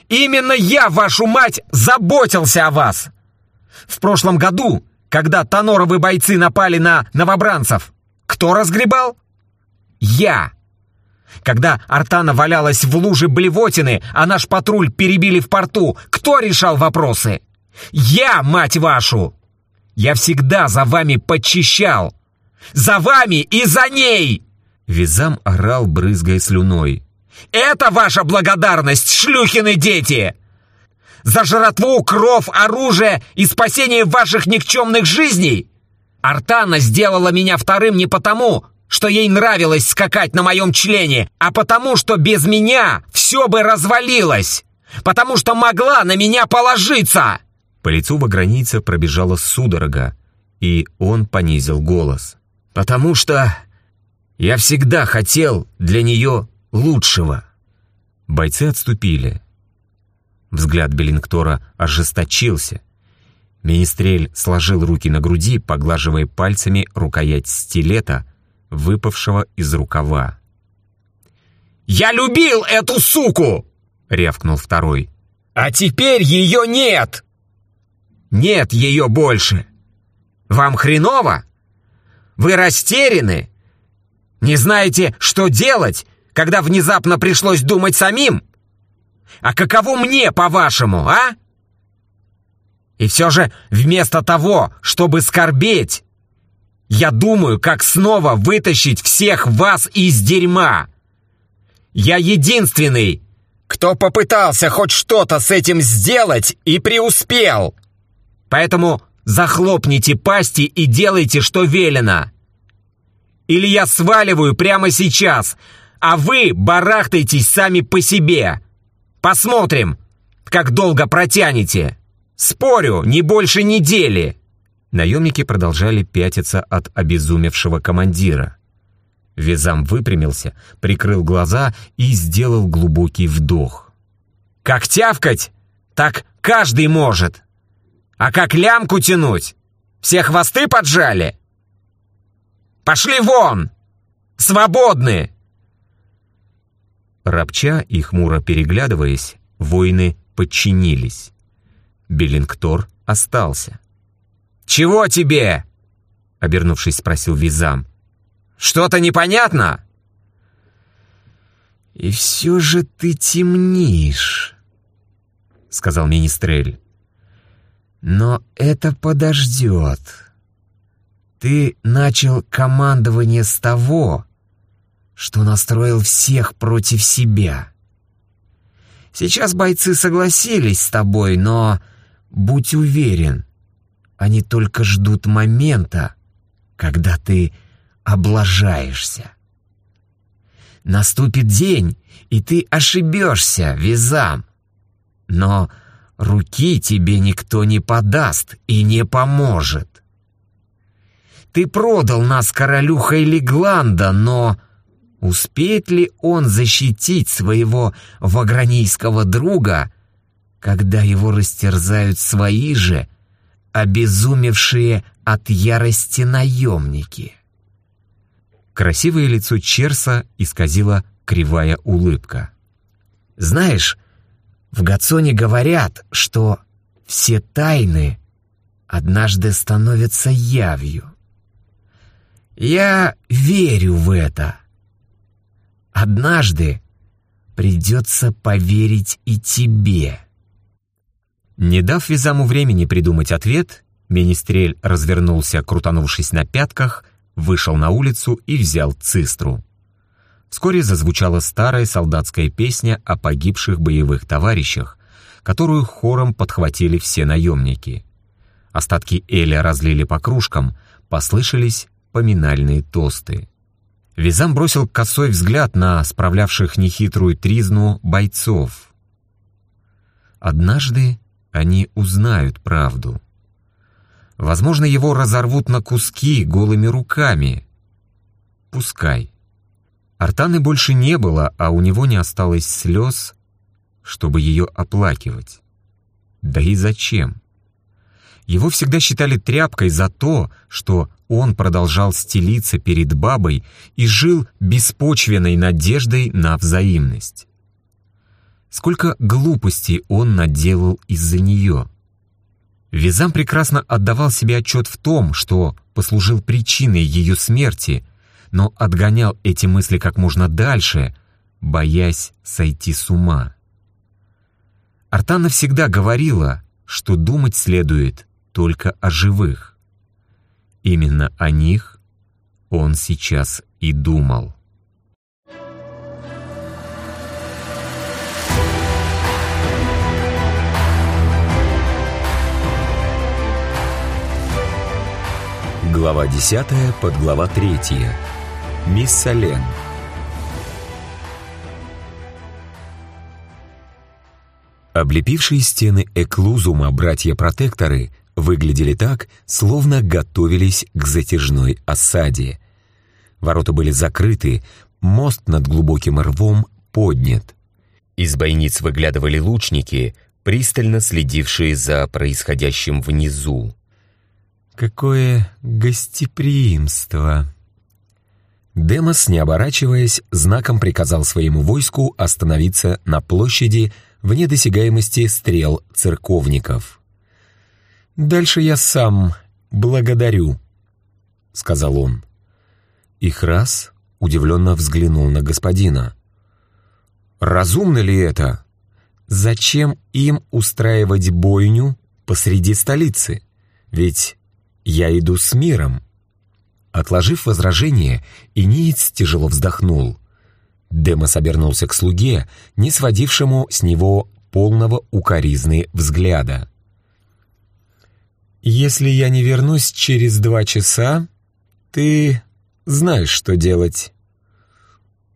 S3: именно я, вашу мать, заботился о вас. В прошлом году, когда тоноровые бойцы напали на новобранцев, кто разгребал? Я. Когда Артана валялась в луже блевотины, а наш патруль перебили в порту, кто решал вопросы? Я, мать вашу! Я всегда за вами подчищал. За вами и за ней!»
S1: Визам орал, брызгая слюной.
S3: «Это ваша благодарность, шлюхины дети! За жратву, кров, оружие и спасение ваших никчемных жизней! Артана сделала меня вторым не потому, что ей нравилось скакать на моем члене, а потому, что без меня все бы развалилось! Потому что могла на меня положиться!»
S1: По лицу вагранийца пробежала судорога, и он понизил голос.
S2: «Потому что я всегда хотел для нее лучшего».
S1: Бойцы отступили. Взгляд Беллингтора ожесточился. Министрель сложил руки на груди, поглаживая пальцами рукоять стилета, выпавшего из рукава.
S3: «Я любил эту суку!» — рявкнул второй. «А теперь ее нет! Нет ее больше! Вам хреново? Вы растеряны? Не знаете, что делать, когда внезапно пришлось думать самим? А каково мне, по-вашему, а? И все же, вместо того, чтобы скорбеть, я думаю, как снова вытащить всех вас из дерьма. Я единственный, кто попытался хоть что-то с этим сделать и преуспел. Поэтому захлопните пасти и делайте, что велено. Или я сваливаю прямо сейчас, а вы барахтайтесь сами по себе. Посмотрим, как долго протянете. Спорю, не больше недели».
S1: Наемники продолжали пятиться от обезумевшего командира. Визам выпрямился, прикрыл глаза и сделал глубокий вдох.
S3: «Как тявкать, так каждый может. А как лямку тянуть? Все хвосты поджали? Пошли вон! Свободны!»
S1: Рабча и хмуро переглядываясь, воины подчинились. Беллингтор остался.
S3: «Чего тебе?» — обернувшись, спросил Визам. «Что-то непонятно?»
S2: «И все же ты темнишь», — сказал Министрель. «Но это подождет. Ты начал командование с того, что настроил всех против себя. Сейчас бойцы согласились с тобой, но будь уверен, они только ждут момента, когда ты облажаешься. Наступит день, и ты ошибешься, Визам. Но руки тебе никто не подаст и не поможет. Ты продал нас королю Хейлигланда, но Успеет ли он защитить своего вагранийского друга, когда его растерзают свои же, обезумевшие от ярости наемники.
S1: Красивое лицо Черса исказила кривая улыбка.
S2: «Знаешь, в Гацоне говорят, что все тайны однажды становятся явью. Я верю в это. Однажды придется поверить и тебе».
S1: Не дав Визаму времени придумать ответ, Министрель развернулся, крутанувшись на пятках, вышел на улицу и взял цистру. Вскоре зазвучала старая солдатская песня о погибших боевых товарищах, которую хором подхватили все наемники. Остатки Эля разлили по кружкам, послышались поминальные тосты. Визам бросил косой взгляд на справлявших нехитрую тризну бойцов. Однажды они узнают правду. Возможно, его разорвут на куски голыми руками. Пускай. Артаны больше не было, а у него не осталось слез, чтобы ее оплакивать. Да и зачем? Его всегда считали тряпкой за то, что он продолжал стелиться перед бабой и жил беспочвенной надеждой на взаимность. Сколько глупостей он наделал из-за нее. Визам прекрасно отдавал себе отчет в том, что послужил причиной ее смерти, но отгонял эти мысли как можно дальше, боясь сойти с ума. Артана всегда говорила, что думать следует только о живых. Именно о них он сейчас и думал. Глава 10, подглава 3. Мисс Сален. Облепившие стены эклузума братья-протекторы выглядели так, словно готовились к затяжной осаде. Ворота были закрыты, мост над глубоким рвом поднят. Из бойниц выглядывали лучники, пристально следившие за происходящим внизу. Какое гостеприимство!» Демос, не оборачиваясь, знаком приказал своему войску остановиться на площади вне досягаемости стрел церковников. «Дальше я сам благодарю», — сказал он. Их раз удивленно взглянул на господина. «Разумно ли это? Зачем им устраивать бойню посреди столицы? Ведь я иду с миром». Отложив возражение, Иниец тяжело вздохнул. Демос обернулся к слуге, не сводившему с него полного укоризны взгляда. «Если я не вернусь через два часа, ты знаешь, что делать.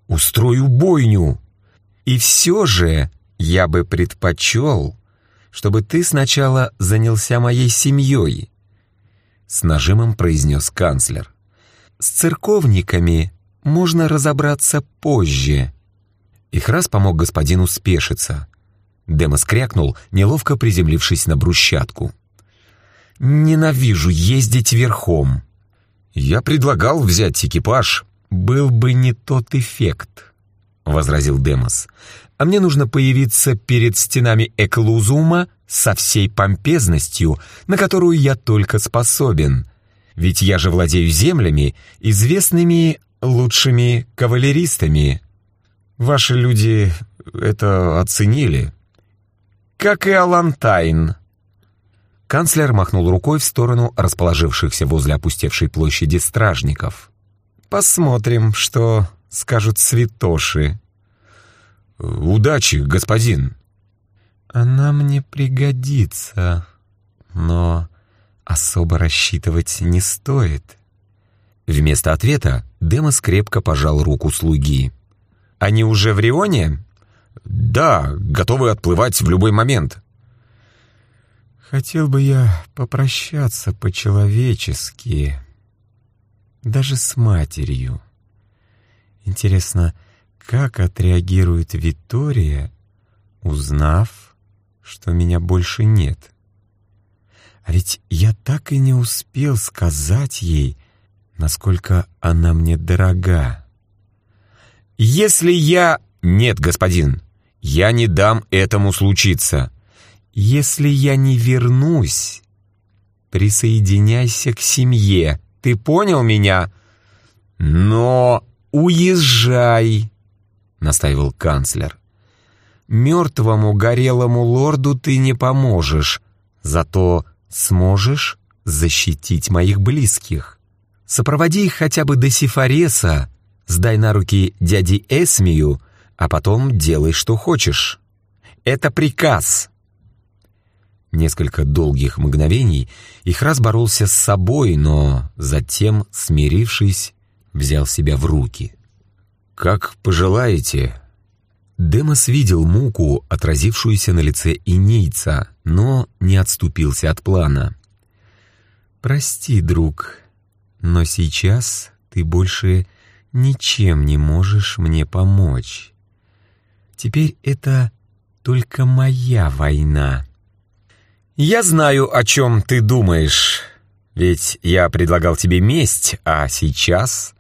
S1: Устрою бойню. И все же я бы предпочел, чтобы ты сначала занялся моей семьей, с нажимом произнес канцлер. «С церковниками можно разобраться позже». Их раз помог господину спешиться. Демос крякнул, неловко приземлившись на брусчатку. «Ненавижу ездить верхом». «Я предлагал взять экипаж». «Был бы не тот эффект», — возразил Демос. «А мне нужно появиться перед стенами Эклузума со всей помпезностью, на которую я только способен. Ведь я же владею землями, известными лучшими кавалеристами. Ваши люди это оценили. Как и Алантайн. Канцлер махнул рукой в сторону расположившихся возле опустевшей площади стражников. «Посмотрим, что скажут святоши». «Удачи, господин!» Она мне пригодится, но особо рассчитывать не стоит. Вместо ответа Демос крепко пожал руку слуги. «Они уже в Рионе?» «Да, готовы отплывать в любой момент». «Хотел бы я попрощаться по-человечески, даже с матерью. Интересно, как отреагирует Виктория, узнав,
S4: что меня больше нет. А ведь я так и не успел сказать ей, насколько она мне дорога.
S2: «Если я...» «Нет, господин, я не дам этому случиться».
S4: «Если я не вернусь, присоединяйся к семье. Ты понял меня?»
S2: «Но уезжай», — настаивал канцлер.
S4: «Мертвому горелому лорду ты не поможешь, зато сможешь защитить моих близких. Сопроводи их хотя бы до Сифареса, сдай на руки дяди Эсмию, а потом делай, что хочешь. Это приказ». Несколько долгих мгновений их раз боролся с собой, но затем, смирившись, взял себя в руки.
S2: «Как пожелаете».
S1: Демос видел муку, отразившуюся на лице инейца, но не отступился от плана.
S4: «Прости, друг, но сейчас ты больше ничем не можешь мне помочь. Теперь это только моя война».
S2: «Я знаю, о чем ты думаешь. Ведь я предлагал тебе месть, а сейчас,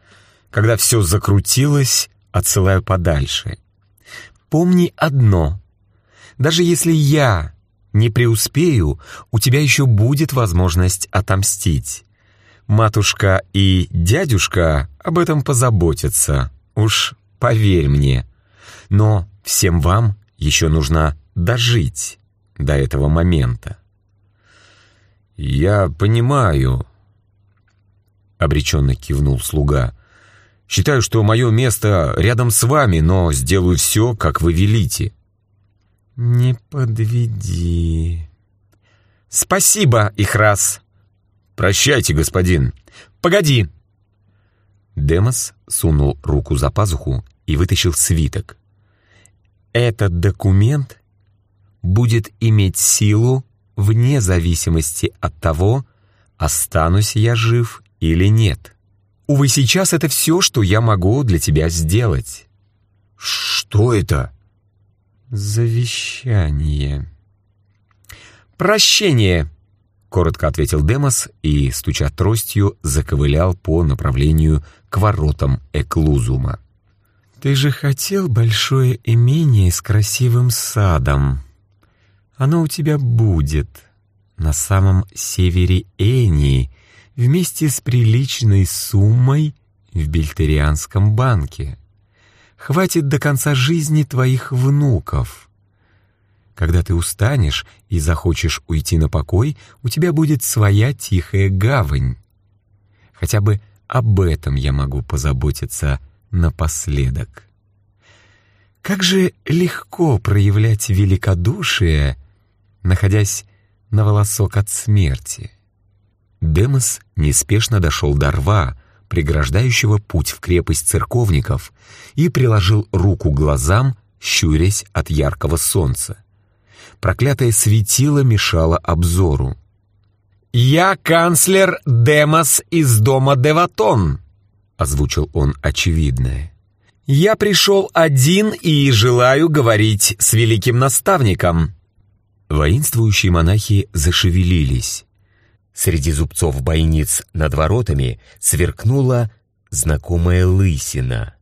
S2: когда все закрутилось, отсылаю подальше. Помни одно. Даже если я не преуспею, у тебя еще будет возможность отомстить. Матушка и дядюшка об этом позаботятся, уж поверь мне. Но всем вам еще нужно дожить до этого момента.
S1: «Я понимаю», — обреченно кивнул слуга. «Считаю, что мое место рядом с вами, но сделаю все, как вы велите».
S4: «Не подведи».
S2: «Спасибо, их раз.
S1: «Прощайте, господин».
S2: «Погоди».
S1: Демос сунул руку за пазуху и вытащил свиток.
S4: «Этот документ будет иметь силу вне зависимости от того, останусь я жив или нет. Увы, сейчас это все, что я могу для тебя сделать».
S1: «Что это?»
S4: «Завещание».
S2: «Прощение», — коротко ответил Демос и, стуча тростью, заковылял по направлению к воротам Эклузума.
S4: «Ты же хотел большое имение с красивым садом», оно у тебя будет на самом севере Энии вместе с приличной суммой в Бельтерианском банке. Хватит до конца жизни твоих внуков. Когда ты устанешь и захочешь уйти на покой, у тебя будет своя тихая гавань. Хотя бы об этом я могу позаботиться напоследок. Как же легко проявлять великодушие находясь на волосок от смерти.
S1: Демос неспешно дошел до рва, преграждающего путь в крепость церковников, и приложил руку к глазам, щурясь от яркого солнца. Проклятое светило мешало обзору.
S2: «Я канцлер Демос из дома Деватон», — озвучил он очевидное. «Я пришел один и желаю говорить с великим наставником».
S1: Воинствующие монахи зашевелились. Среди зубцов бойниц над воротами сверкнула знакомая лысина.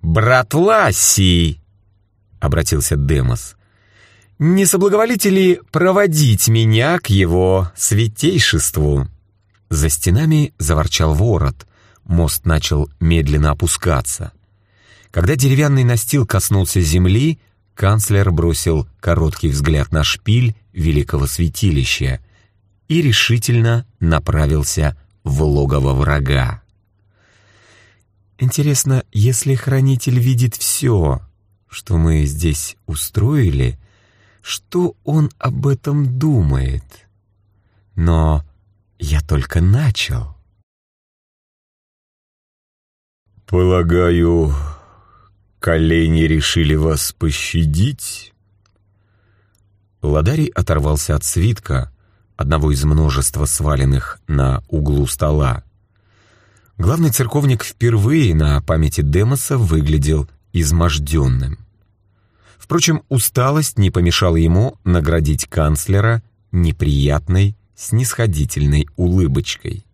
S2: «Брат Лассий!» — обратился Демос. «Не соблаговолите ли проводить меня к его святейшеству?»
S1: За стенами заворчал ворот. Мост начал медленно опускаться. Когда деревянный настил коснулся земли, канцлер бросил короткий взгляд на шпиль великого святилища и решительно направился в логово врага.
S4: «Интересно, если хранитель видит все, что мы здесь устроили, что он об этом думает? Но я только начал».
S1: «Полагаю, колени решили вас пощадить?» Ладарий оторвался от свитка, одного из множества сваленных на углу стола. Главный церковник впервые на памяти Демоса выглядел изможденным.
S2: Впрочем, усталость не помешала ему наградить канцлера неприятной, снисходительной улыбочкой.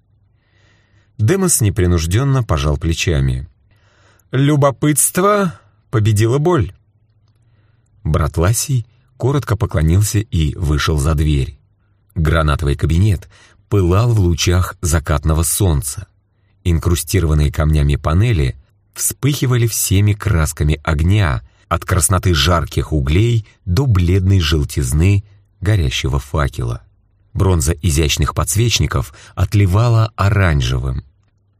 S2: Демос непринужденно пожал плечами. «Любопытство победило боль». Брат Ласий коротко поклонился и вышел за дверь. Гранатовый кабинет пылал в лучах закатного солнца. Инкрустированные камнями панели вспыхивали всеми красками огня, от красноты жарких углей до бледной желтизны горящего факела. Бронза изящных подсвечников отливала оранжевым.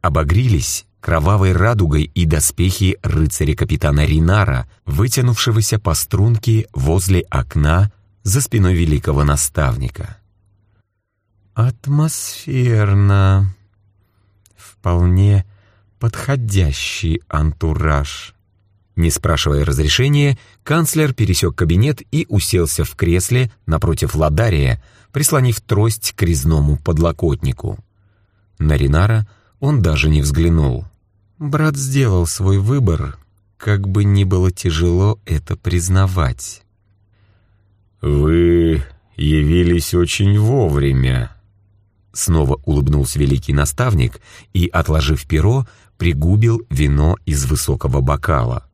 S2: Обогрились кровавой радугой и доспехи рыцаря-капитана Ринара, вытянувшегося по струнке возле окна за спиной великого наставника. «Атмосферно. Вполне подходящий антураж». Не спрашивая разрешения, канцлер пересек кабинет и уселся в кресле напротив Ладария, прислонив трость к резному подлокотнику. На Ринара он даже не взглянул. Брат сделал свой выбор, как бы ни было тяжело это признавать.
S1: «Вы явились очень вовремя», —
S2: снова улыбнулся великий наставник и, отложив перо, пригубил вино из высокого бокала.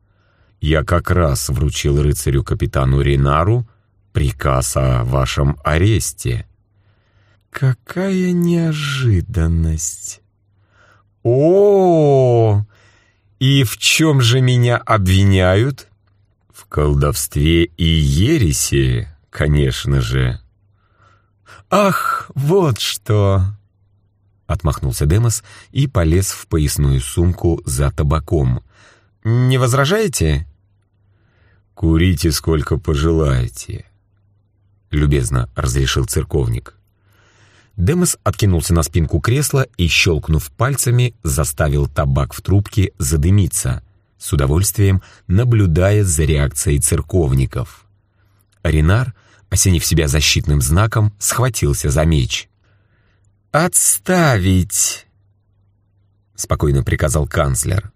S1: Я как раз вручил рыцарю-капитану Ринару приказ о вашем аресте».
S2: «Какая неожиданность!» О, И в чем же меня обвиняют?»
S1: «В колдовстве и ереси, конечно же».
S2: «Ах, вот что!» Отмахнулся Демос и полез в поясную сумку за табаком. «Не возражаете?»
S1: «Курите сколько пожелаете», — любезно разрешил церковник.
S2: Демос откинулся на спинку кресла и, щелкнув пальцами, заставил табак в трубке задымиться, с удовольствием наблюдая за реакцией церковников. Ренар, осенив себя защитным знаком, схватился за меч. «Отставить!» — спокойно приказал канцлер.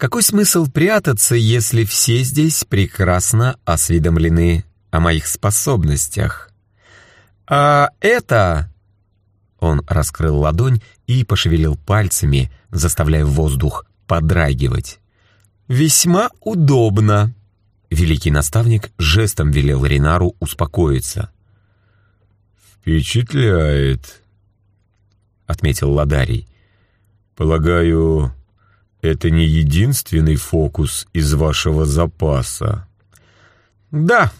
S2: Какой смысл прятаться, если все здесь прекрасно осведомлены о моих способностях? А это... Он раскрыл ладонь и пошевелил пальцами, заставляя воздух подрагивать. «Весьма удобно!» Великий наставник жестом велел Ринару успокоиться.
S1: «Впечатляет», — отметил Ладарий. «Полагаю, это не единственный фокус из вашего запаса.
S2: Да,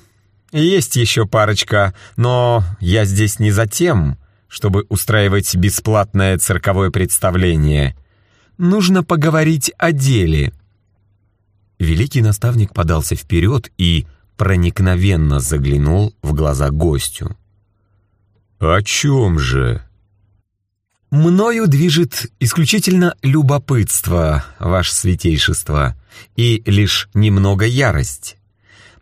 S2: есть еще парочка, но я здесь не за тем, чтобы устраивать бесплатное цирковое представление. Нужно поговорить о деле. Великий наставник подался вперед и проникновенно заглянул в глаза гостю.
S1: «О чем же?»
S2: «Мною движет исключительно любопытство, ваше святейшество, и лишь немного ярость.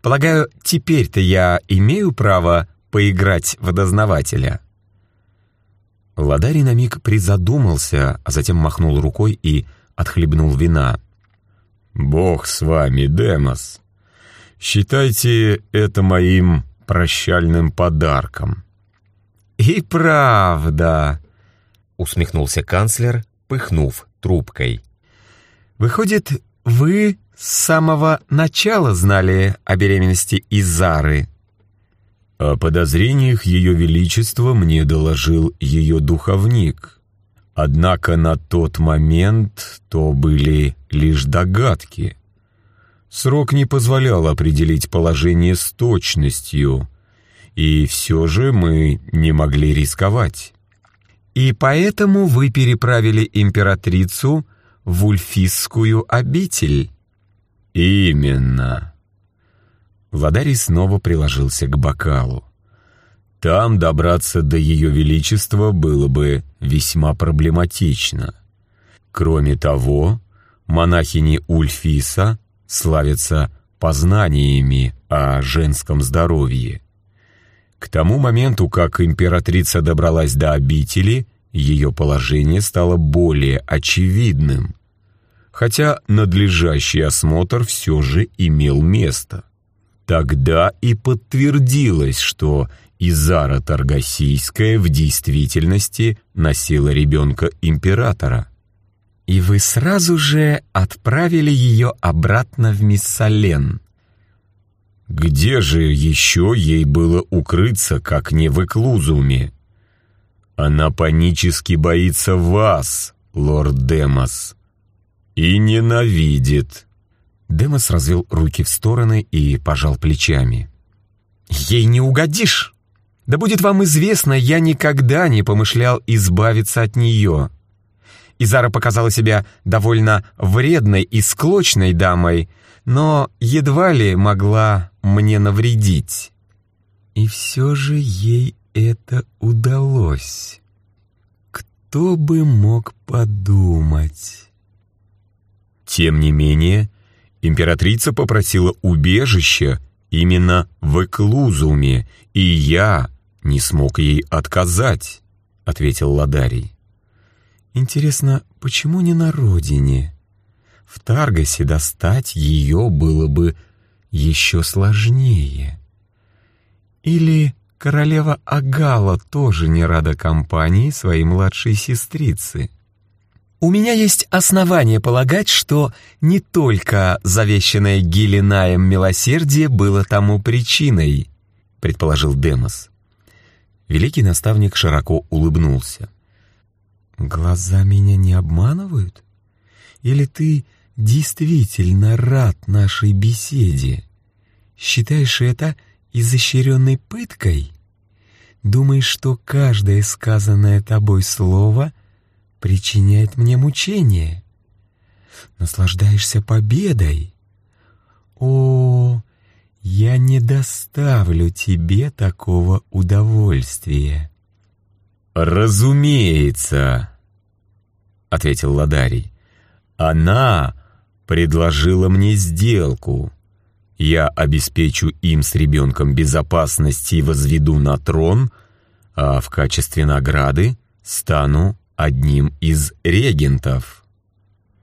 S2: Полагаю, теперь-то я имею право поиграть в дознавателя». Ладарий на миг призадумался, а затем махнул рукой и отхлебнул вина.
S1: «Бог с вами, Демос. Считайте это моим прощальным подарком».
S2: «И правда»,
S3: усмехнулся канцлер, пыхнув трубкой.
S2: «Выходит, вы с самого начала знали о беременности Изары?»
S1: О подозрениях Ее Величества мне доложил ее духовник. Однако на тот момент то были лишь догадки. Срок не позволял определить положение с точностью, и все же мы не могли рисковать.
S2: И поэтому вы переправили императрицу в Ульфисскую обитель?»
S1: «Именно».
S2: Владарий снова приложился к бокалу.
S1: «Там добраться до Ее Величества было бы весьма проблематично. Кроме того, монахини Ульфиса славятся познаниями о женском здоровье. К тому моменту, как императрица добралась до обители, ее положение стало более очевидным, хотя надлежащий осмотр все же имел место. Тогда и подтвердилось, что Изара Таргасийская в действительности носила ребенка императора.
S2: И вы сразу же отправили ее обратно в Миссален.
S1: Где же еще ей было укрыться, как не в Эклузуме? Она панически боится вас, лорд Демос, и ненавидит.
S2: Демос развел руки в стороны и пожал плечами. «Ей не угодишь! Да будет вам известно, я никогда не помышлял избавиться от нее. Изара показала себя довольно вредной и склочной дамой, но едва ли могла мне навредить. И все же ей это удалось. Кто бы мог подумать?
S1: Тем не менее, императрица попросила убежища именно в Эклузуме, и я не смог ей отказать, ответил Ладарий.
S2: Интересно, почему не на родине? В Таргасе достать ее было бы еще сложнее. Или королева Агала тоже не рада компании своей младшей сестрицы? У меня есть основания полагать, что не только завещанное Гелинаем милосердие было тому причиной, предположил Демос. Великий наставник широко улыбнулся. «Глаза меня не обманывают? Или ты действительно рад нашей беседе? Считаешь это изощренной пыткой? Думаешь, что каждое сказанное тобой слово причиняет мне мучение? Наслаждаешься победой? О, я не доставлю тебе такого удовольствия.
S1: «Разумеется», — ответил Ладарий. «Она предложила мне сделку. Я обеспечу им с ребенком безопасность и возведу на трон, а в качестве награды стану одним из регентов».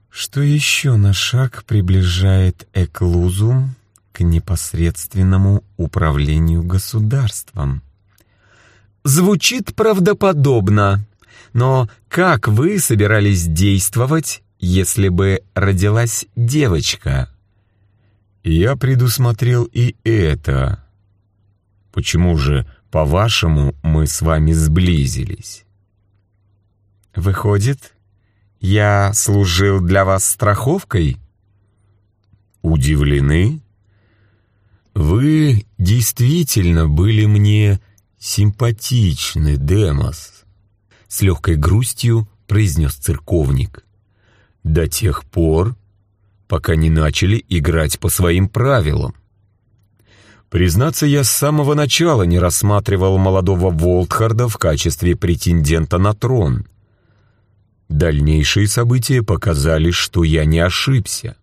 S2: Что еще на шаг приближает Эклузум к непосредственному управлению государством? Звучит правдоподобно, но как вы собирались действовать, если бы родилась девочка?
S1: Я предусмотрел и это. Почему же, по-вашему, мы с вами сблизились?
S2: Выходит, я служил для вас страховкой?
S1: Удивлены? Вы действительно были мне симпатичны, Демос, с легкой грустью произнес церковник. До тех пор, пока не начали играть по своим правилам. Признаться, я с самого начала не рассматривал молодого Волтхарда в качестве претендента на трон — Дальнейшие события показали, что я не ошибся.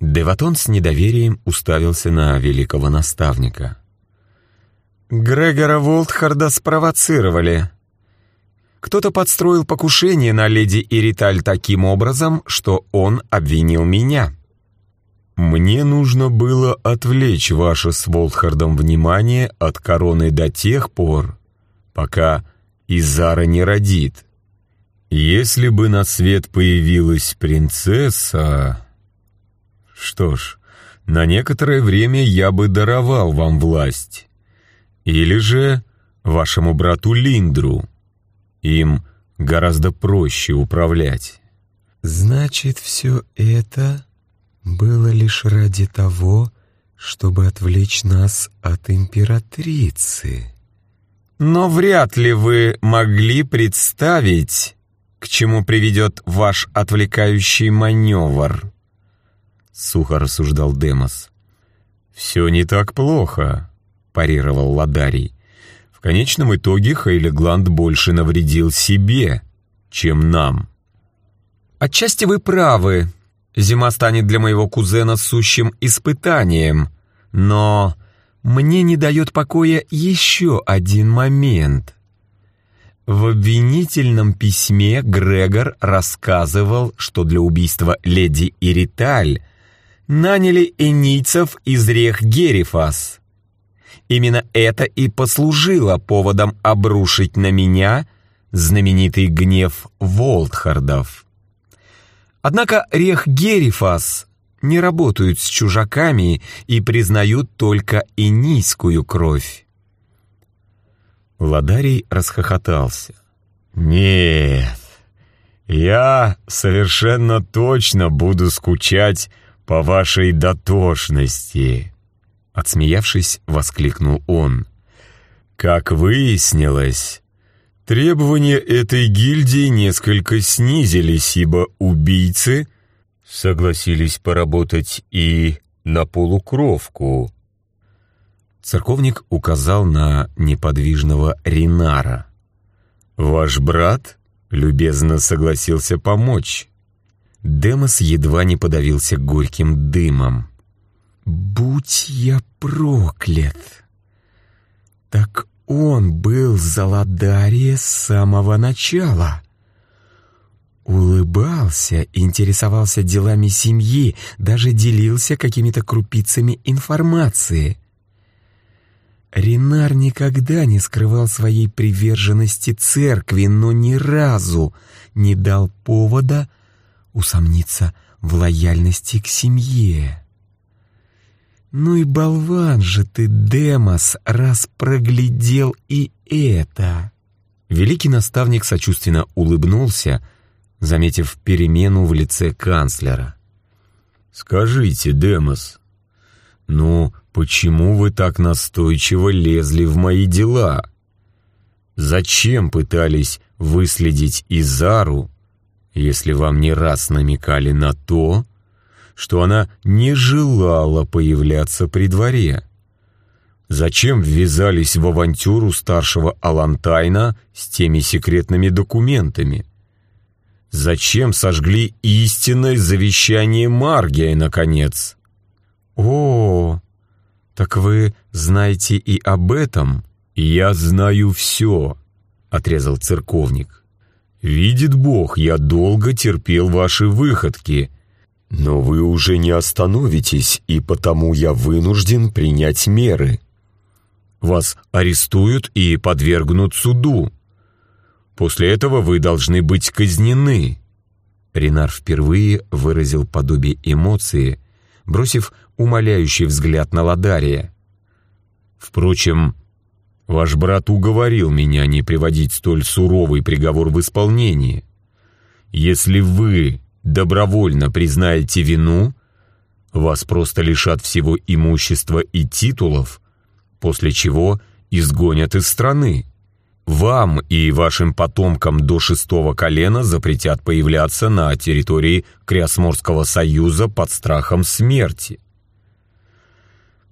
S2: Деватон с недоверием уставился на великого наставника. «Грегора Волтхарда спровоцировали. Кто-то подстроил покушение на леди Ириталь таким образом, что он обвинил меня».
S1: «Мне нужно было отвлечь ваше с Волтхардом внимание от короны до тех пор, пока Изара не родит», если бы на свет появилась принцесса... Что ж, на некоторое время я бы даровал вам власть. Или же вашему брату Линдру. Им гораздо проще управлять.
S2: Значит, все это было лишь ради того, чтобы отвлечь нас от императрицы. Но вряд ли вы могли представить, к чему приведет ваш отвлекающий маневр?»
S1: Сухо рассуждал Демос. «Все не так плохо», — парировал Ладарий. «В конечном итоге Хейлегланд больше навредил себе, чем нам».
S2: «Отчасти вы правы. Зима станет для моего кузена сущим испытанием. Но мне не дает покоя еще один момент». В обвинительном письме Грегор рассказывал, что для убийства леди Ириталь наняли энийцев из рех Герифас, Именно это и послужило поводом обрушить на меня знаменитый гнев Волтхардов. Однако Рех Герифас не работают с чужаками и признают только инийскую кровь.
S1: Ладарий расхохотался. «Нет, я совершенно точно буду скучать по вашей дотошности!» Отсмеявшись, воскликнул он. «Как выяснилось, требования этой гильдии несколько снизились, ибо убийцы согласились поработать и на полукровку». Церковник указал на неподвижного Ринара. «Ваш брат любезно согласился помочь». Демос едва не подавился горьким дымом. «Будь я проклят!» «Так он был за Ладария с самого начала!» Улыбался, интересовался делами семьи, даже делился какими-то крупицами информации. Ренар никогда не скрывал своей приверженности церкви, но ни разу не дал повода усомниться в лояльности к семье. «Ну и болван же ты, Демос, раз проглядел и это!» Великий наставник сочувственно улыбнулся, заметив перемену в лице канцлера. «Скажите, Демос, ну почему вы так настойчиво лезли в мои дела? Зачем пытались выследить Изару, если вам не раз намекали на то, что она не желала появляться при дворе. Зачем ввязались в авантюру старшего Алантайна с теми секретными документами? Зачем сожгли истинное завещание Маргия, наконец? О, так вы знаете и об этом? Я знаю все, отрезал церковник. Видит Бог, я долго терпел ваши выходки, но вы уже не остановитесь, и потому я вынужден принять меры. Вас арестуют и подвергнут суду. После этого вы должны быть казнены». Ренар впервые выразил подобие эмоции, бросив умоляющий взгляд на Ладария. «Впрочем, ваш брат уговорил меня не приводить столь суровый приговор в исполнение. Если вы добровольно признаете вину, вас просто лишат всего имущества и титулов, после чего изгонят из страны. Вам и вашим потомкам до шестого колена запретят появляться на территории Криосморского союза под страхом смерти.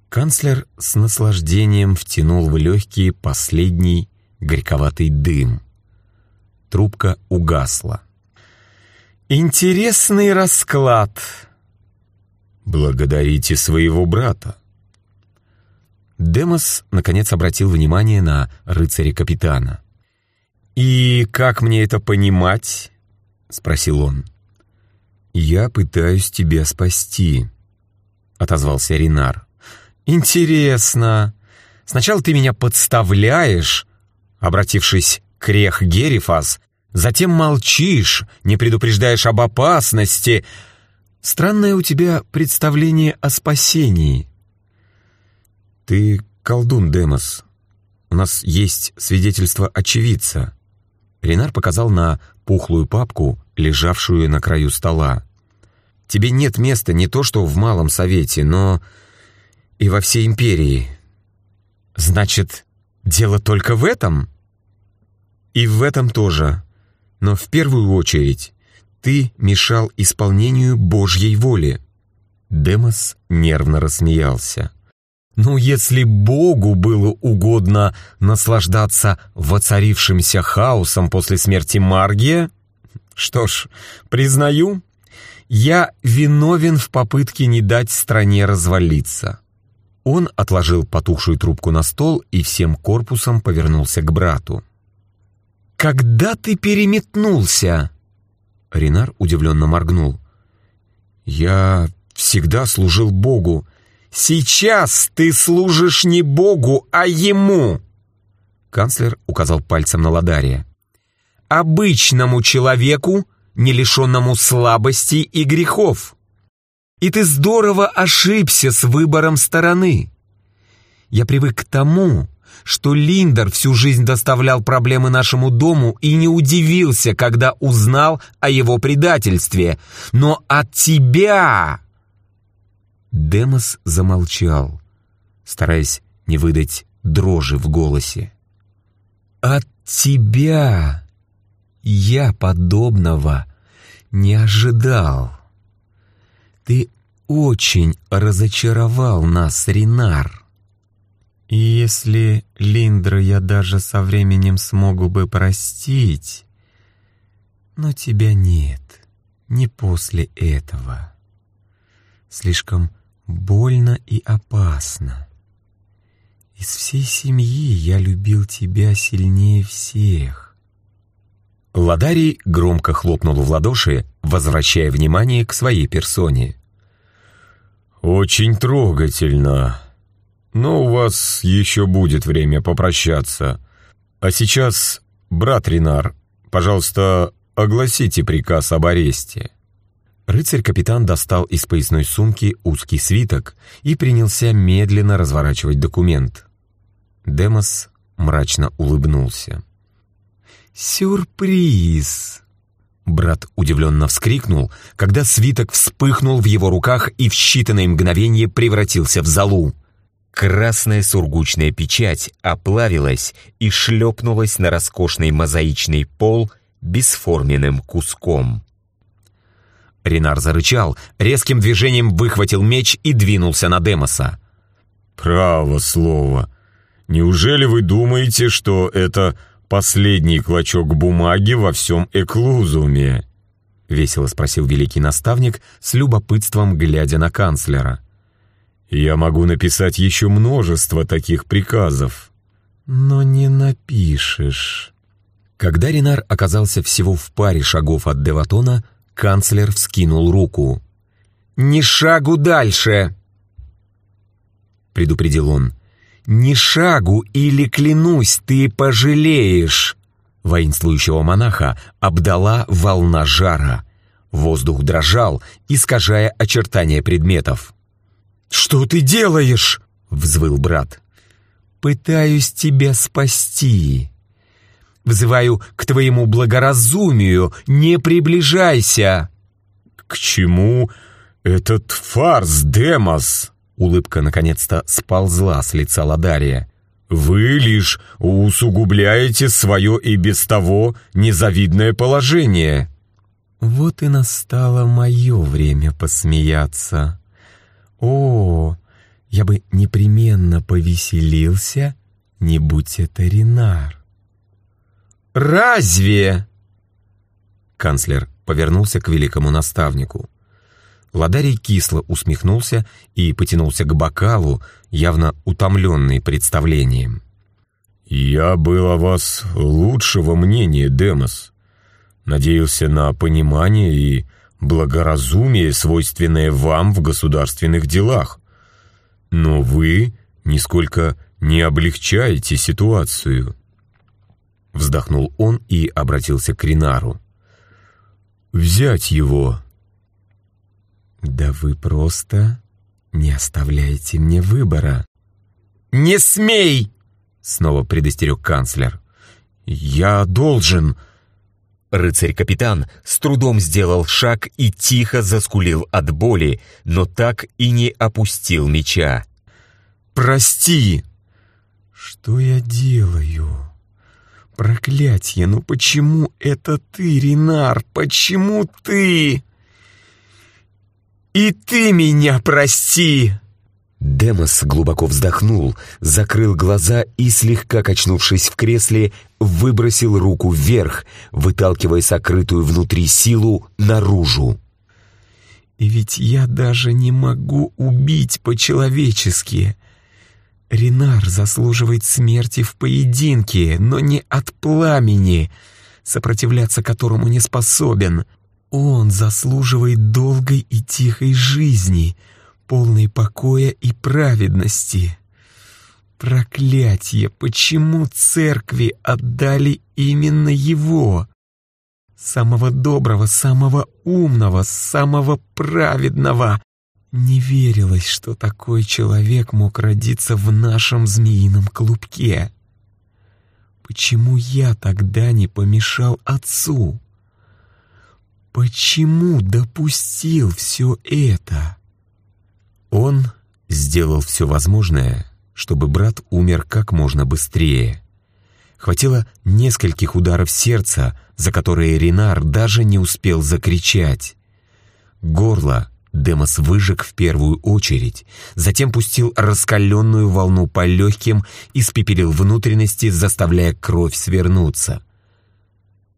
S1: Канцлер с наслаждением втянул в легкие последний горьковатый дым. Трубка угасла. «Интересный расклад!» «Благодарите своего брата!» Демос, наконец, обратил внимание на рыцаря-капитана. «И как мне это понимать?» — спросил он. «Я пытаюсь тебя спасти», — отозвался Ринар. «Интересно. Сначала ты меня подставляешь, обратившись к Рех Герифас, Затем молчишь, не предупреждаешь об опасности. Странное у тебя представление о спасении. Ты колдун, Демос. У нас есть свидетельство очевидца. Ренар показал на пухлую папку, лежавшую на краю стола. Тебе нет места не то что в Малом Совете, но и во всей империи. Значит, дело только в этом? И в этом тоже. Но в первую очередь ты мешал исполнению Божьей воли». Демос нервно рассмеялся. «Ну, если Богу было угодно наслаждаться воцарившимся хаосом после смерти Маргия, что ж, признаю, я виновен в попытке не дать стране развалиться». Он отложил потухшую трубку на стол и всем корпусом повернулся к брату. «Когда ты переметнулся?» Ренар удивленно моргнул. «Я всегда служил Богу
S2: Сейчас ты служишь не Богу, а Ему!» Канцлер указал пальцем на Ладария. «Обычному человеку, не лишенному слабостей и грехов. И ты здорово ошибся с выбором стороны. Я привык к тому, что Линдер всю жизнь доставлял проблемы нашему дому и не удивился, когда узнал о его предательстве. Но от тебя...» Демос замолчал, стараясь не выдать дрожи в голосе. «От тебя я подобного не ожидал. Ты очень разочаровал нас, Ренар. И если Линдра я даже со временем смогу бы простить, но тебя нет, не после этого. Слишком больно и опасно. Из всей семьи я любил тебя сильнее всех.
S1: Ладарий громко хлопнул в ладоши, возвращая внимание к своей персоне.
S5: «Очень трогательно. Но у вас еще будет время попрощаться. А сейчас, брат Ренар, пожалуйста, огласите приказ об аресте».
S1: Рыцарь-капитан достал из поясной сумки узкий свиток и принялся медленно разворачивать документ. Демос мрачно улыбнулся.
S2: «Сюрприз!» Брат удивленно вскрикнул, когда свиток вспыхнул в его руках и в считанные мгновения превратился в золу. Красная сургучная печать оплавилась и шлепнулась на роскошный мозаичный пол бесформенным куском. Ренар зарычал, резким движением выхватил меч и двинулся на Демоса.
S5: «Право слово. Неужели вы думаете, что это последний клочок бумаги во всем эклузуме?» — весело спросил великий наставник, с любопытством глядя на канцлера. «Я могу написать еще множество таких приказов».
S2: «Но не напишешь».
S1: Когда Ренар оказался всего в паре шагов от Деватона, Канцлер вскинул руку.
S2: «Ни шагу дальше!» Предупредил он. «Ни шагу, или, клянусь, ты пожалеешь!» Воинствующего монаха обдала волна жара. Воздух дрожал, искажая очертания предметов. «Что ты делаешь?» — взвыл брат. «Пытаюсь тебя спасти. Взываю к твоему благоразумию, не приближайся!»
S5: «К чему этот фарс, Демос?»
S1: Улыбка наконец-то сползла с лица Ладария.
S5: «Вы лишь усугубляете свое и без того незавидное положение».
S2: «Вот и настало мое время посмеяться. О, я бы непременно повеселился, не будь это Ренар. «Разве?»
S1: Канцлер повернулся к великому наставнику. Ладарий кисло усмехнулся и потянулся к бокалу, явно утомленный представлением.
S5: «Я был о вас лучшего мнения, Демос. Надеялся на понимание и благоразумие, свойственное вам в государственных делах. Но вы нисколько не облегчаете ситуацию».
S1: Вздохнул он и обратился к Ринару.
S5: «Взять его!»
S2: «Да вы просто не оставляете мне выбора».
S1: «Не смей!» — снова предостерег канцлер.
S2: «Я должен...»
S1: Рыцарь-капитан с трудом сделал шаг и тихо заскулил от боли, но так и не опустил меча.
S2: «Прости!» «Что я делаю?» Проклятье, ну почему это ты, Ренар? Почему ты? И ты меня прости!»
S1: Демос глубоко вздохнул, закрыл глаза и, слегка качнувшись в кресле, выбросил руку вверх, выталкивая сокрытую внутри силу наружу.
S2: «И ведь я даже не могу убить по-человечески. Ренар заслуживает смерти в поединке, но не от пламени, сопротивляться которому не способен. Он заслуживает долгой и тихой жизни,
S4: полной покоя и праведности. Проклятье, почему церкви отдали именно его? Самого доброго, самого умного, самого праведного. Не верилось, что такой человек мог родиться в нашем змеином клубке. Почему я тогда не помешал отцу? Почему допустил все это?
S2: Он сделал все возможное, чтобы брат умер как можно быстрее. Хватило нескольких ударов сердца, за которые Ренар даже не успел закричать. Горло Демос выжег в первую очередь, затем пустил раскаленную волну по легким, испепелил внутренности, заставляя кровь свернуться.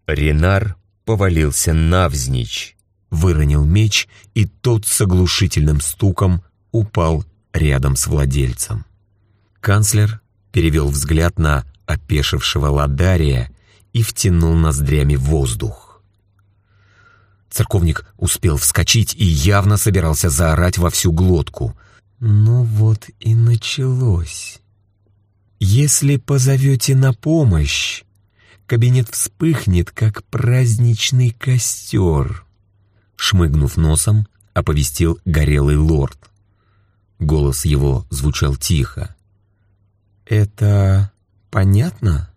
S2: Ренар повалился навзничь, выронил меч, и тот с оглушительным стуком упал рядом с владельцем. Канцлер перевел взгляд на опешившего Ладария и втянул ноздрями воздух. Церковник успел вскочить и явно собирался заорать во всю глотку.
S4: «Ну вот и началось. Если позовете на помощь, кабинет вспыхнет, как праздничный костер»,
S2: шмыгнув носом, оповестил горелый лорд. Голос его звучал тихо.
S4: «Это понятно?»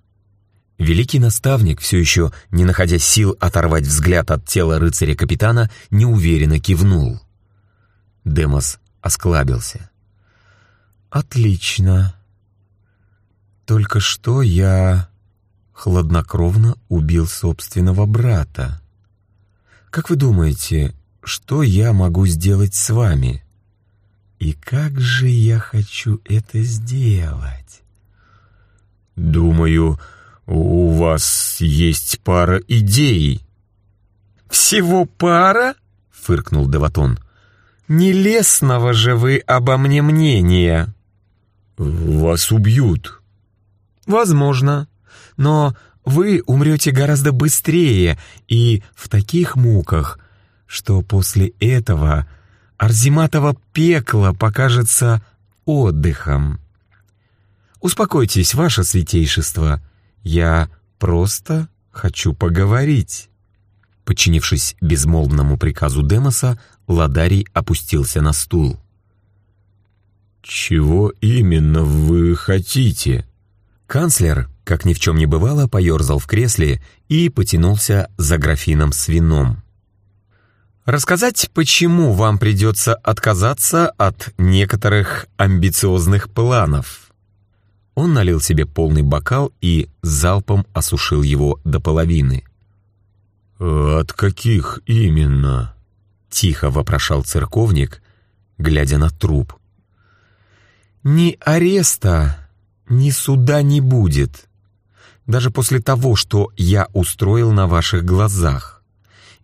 S2: Великий наставник, все еще не находя сил оторвать взгляд от тела рыцаря-капитана, неуверенно кивнул. Демос осклабился.
S4: «Отлично. Только что я хладнокровно убил собственного брата. Как вы думаете, что я могу сделать с вами? И как же я хочу это сделать?»
S5: «Думаю, у вас есть пара идей».
S4: «Всего пара?» — фыркнул Деватон. «Нелестного же вы обо мне мнения».
S5: «Вас убьют».
S4: «Возможно. Но вы умрете гораздо быстрее и в таких муках, что после этого Арзиматово пекло покажется отдыхом. Успокойтесь, ваше святейшество, я просто хочу поговорить».
S2: Подчинившись безмолвному приказу Демоса, Ладарий опустился на стул.
S5: «Чего именно вы хотите?»
S2: Канцлер, как ни в чем не бывало, поерзал в кресле и потянулся за графином с вином.
S4: «Рассказать, почему вам придется отказаться от некоторых амбициозных планов?»
S2: Он налил себе полный бокал и залпом осушил его до половины.
S5: «От каких именно?»
S2: — тихо вопрошал церковник, глядя на труп.
S4: «Ни ареста, ни суда не будет, даже после того, что я устроил на ваших глазах.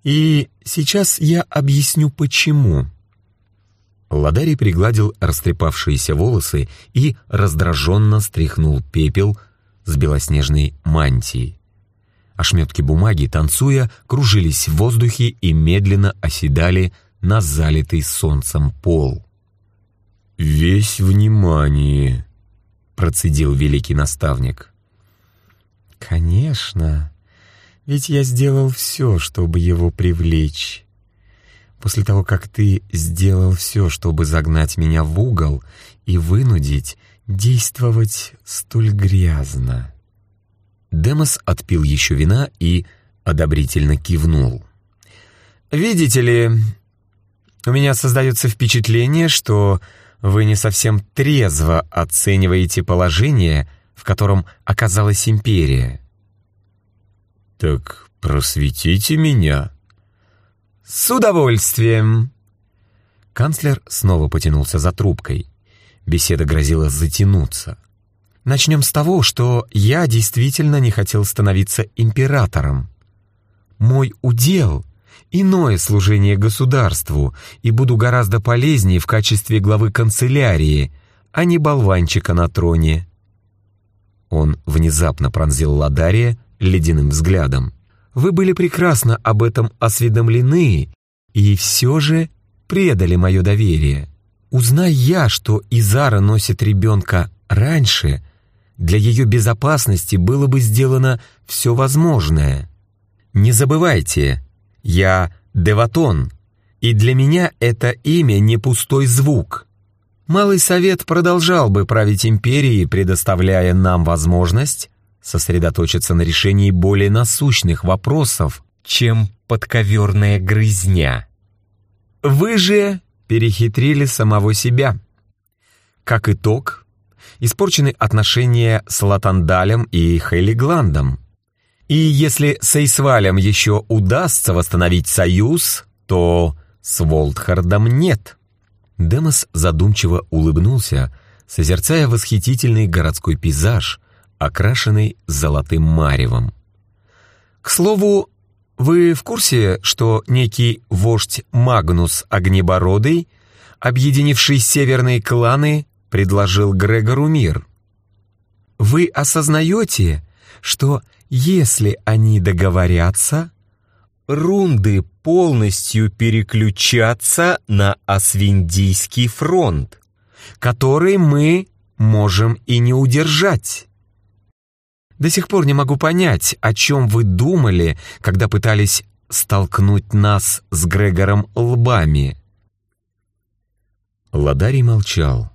S4: И сейчас я объясню, почему».
S2: Ладарий пригладил растрепавшиеся волосы и раздраженно стряхнул пепел с белоснежной мантии. Ошметки бумаги, танцуя, кружились в воздухе и медленно оседали на залитый солнцем пол.
S5: «Весь внимание», — процедил великий наставник.
S4: «Конечно, ведь я сделал все, чтобы его привлечь» после того, как ты сделал все, чтобы загнать меня в угол и вынудить действовать столь грязно».
S2: Демос отпил еще вина и одобрительно кивнул.
S4: «Видите ли, у меня создается впечатление, что вы не совсем трезво оцениваете положение, в котором оказалась империя».
S5: «Так просветите меня»,
S4: «С удовольствием!»
S2: Канцлер снова потянулся за трубкой. Беседа грозила затянуться.
S4: «Начнем с того, что я действительно не хотел становиться императором. Мой удел — иное служение государству, и буду гораздо полезнее в качестве главы канцелярии, а не болванчика на троне».
S2: Он внезапно пронзил Ладария ледяным взглядом.
S4: Вы были прекрасно об этом осведомлены и все же предали мое доверие.
S2: Узнай я, что Изара носит ребенка раньше, для ее безопасности было бы сделано все возможное. Не забывайте, я Деватон, и для меня это имя не пустой звук. Малый совет продолжал бы править империей, предоставляя нам возможность сосредоточиться на решении более насущных вопросов, чем подковерная грызня. Вы же перехитрили самого себя. Как итог, испорчены отношения с Латандалем и Хейлигландом. И если с Эйсвалем еще удастся восстановить союз, то с Волтхардом нет. Демос задумчиво улыбнулся, созерцая восхитительный городской пейзаж, окрашенный золотым маревом. К слову, вы в курсе, что некий вождь Магнус Огнебородый, объединивший северные кланы, предложил Грегору мир? Вы осознаете, что если они договорятся, рунды полностью переключатся на Освиндийский фронт, который мы можем и не удержать. До сих пор не могу понять, о чем вы думали, когда пытались столкнуть нас с Грегором лбами.
S1: Ладарий молчал.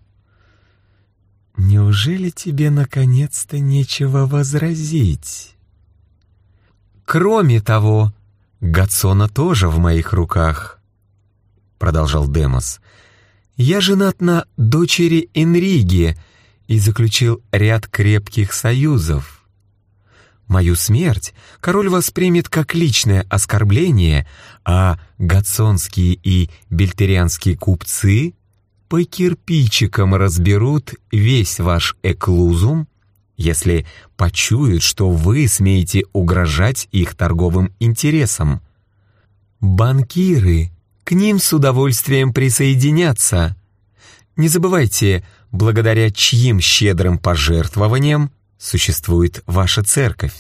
S4: «Неужели тебе наконец-то нечего возразить?»
S2: «Кроме того, Гацона тоже в моих руках», — продолжал Демос. «Я женат на дочери Энриги и заключил ряд крепких союзов». Мою смерть король воспримет как личное оскорбление, а гацонские и бельтерианские купцы по кирпичикам разберут весь ваш эклузум, если почуют, что вы смеете угрожать их торговым интересам. Банкиры к ним с удовольствием присоединятся. Не забывайте, благодаря чьим щедрым пожертвованиям существует ваша церковь.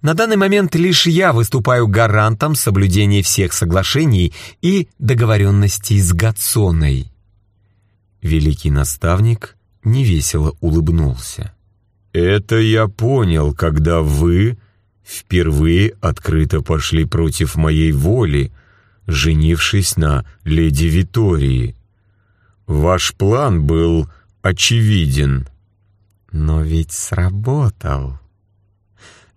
S2: На данный момент лишь я выступаю гарантом соблюдения всех соглашений и договоренностей с Гатсоной.
S1: Великий наставник невесело улыбнулся.
S5: «Это я понял, когда вы впервые открыто пошли против моей воли, женившись на леди Витории. Ваш план был очевиден».
S4: Но ведь сработал.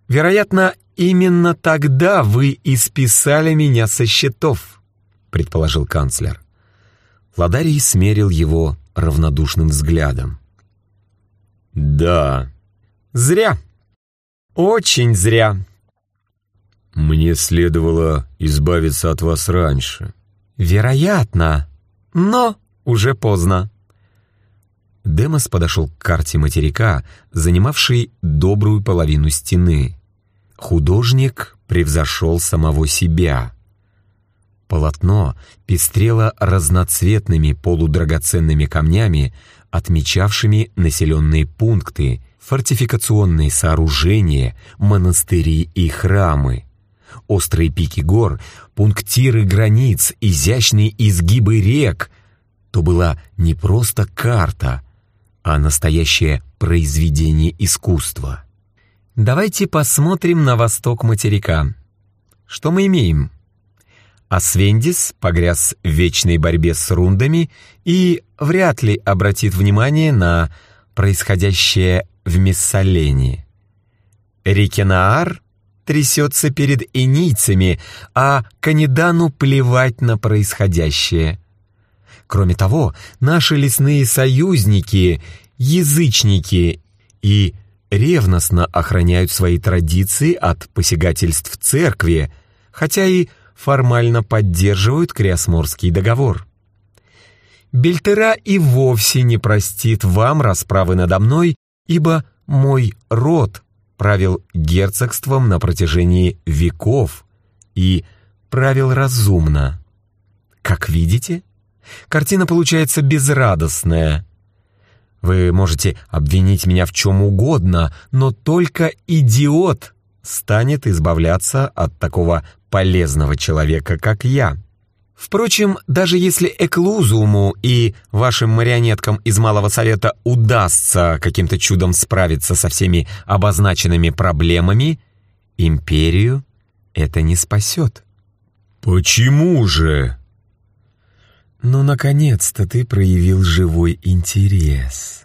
S2: Вероятно, именно тогда вы и списали меня со счетов, предположил канцлер. Ладарий смерил его равнодушным взглядом.
S5: «Да».
S2: «Зря. Очень зря».
S5: «Мне следовало избавиться от вас раньше».
S2: «Вероятно, но уже поздно». Демос подошел к карте материка, занимавшей добрую половину стены. Художник превзошел самого себя. Полотно пестрело разноцветными полудрагоценными камнями, отмечавшими населенные пункты, фортификационные сооружения, монастыри и храмы. Острые пики гор, пунктиры границ, изящные изгибы рек — то была не просто карта, а настоящее произведение искусства. Давайте посмотрим на восток материка. Что мы имеем? Асвендис погряз в вечной борьбе с рундами и вряд ли обратит внимание на происходящее в Мессалене. Рикенаар трясется перед энийцами, а Канедану плевать на происходящее. Кроме того, наши лесные союзники, язычники и ревностно охраняют свои традиции от посягательств церкви, хотя и формально поддерживают Криосморский договор. Бельтера и вовсе не простит вам расправы надо мной, ибо мой род правил герцогством на протяжении веков и правил разумно. Как видите, Картина получается безрадостная. Вы можете обвинить меня в чем угодно, но только идиот станет избавляться от такого полезного человека, как я. Впрочем, даже если Эклузуму и вашим марионеткам из Малого Совета удастся каким-то чудом справиться со всеми обозначенными проблемами, империю это не спасет.
S5: «Почему же?»
S2: «Ну, наконец-то ты проявил живой интерес».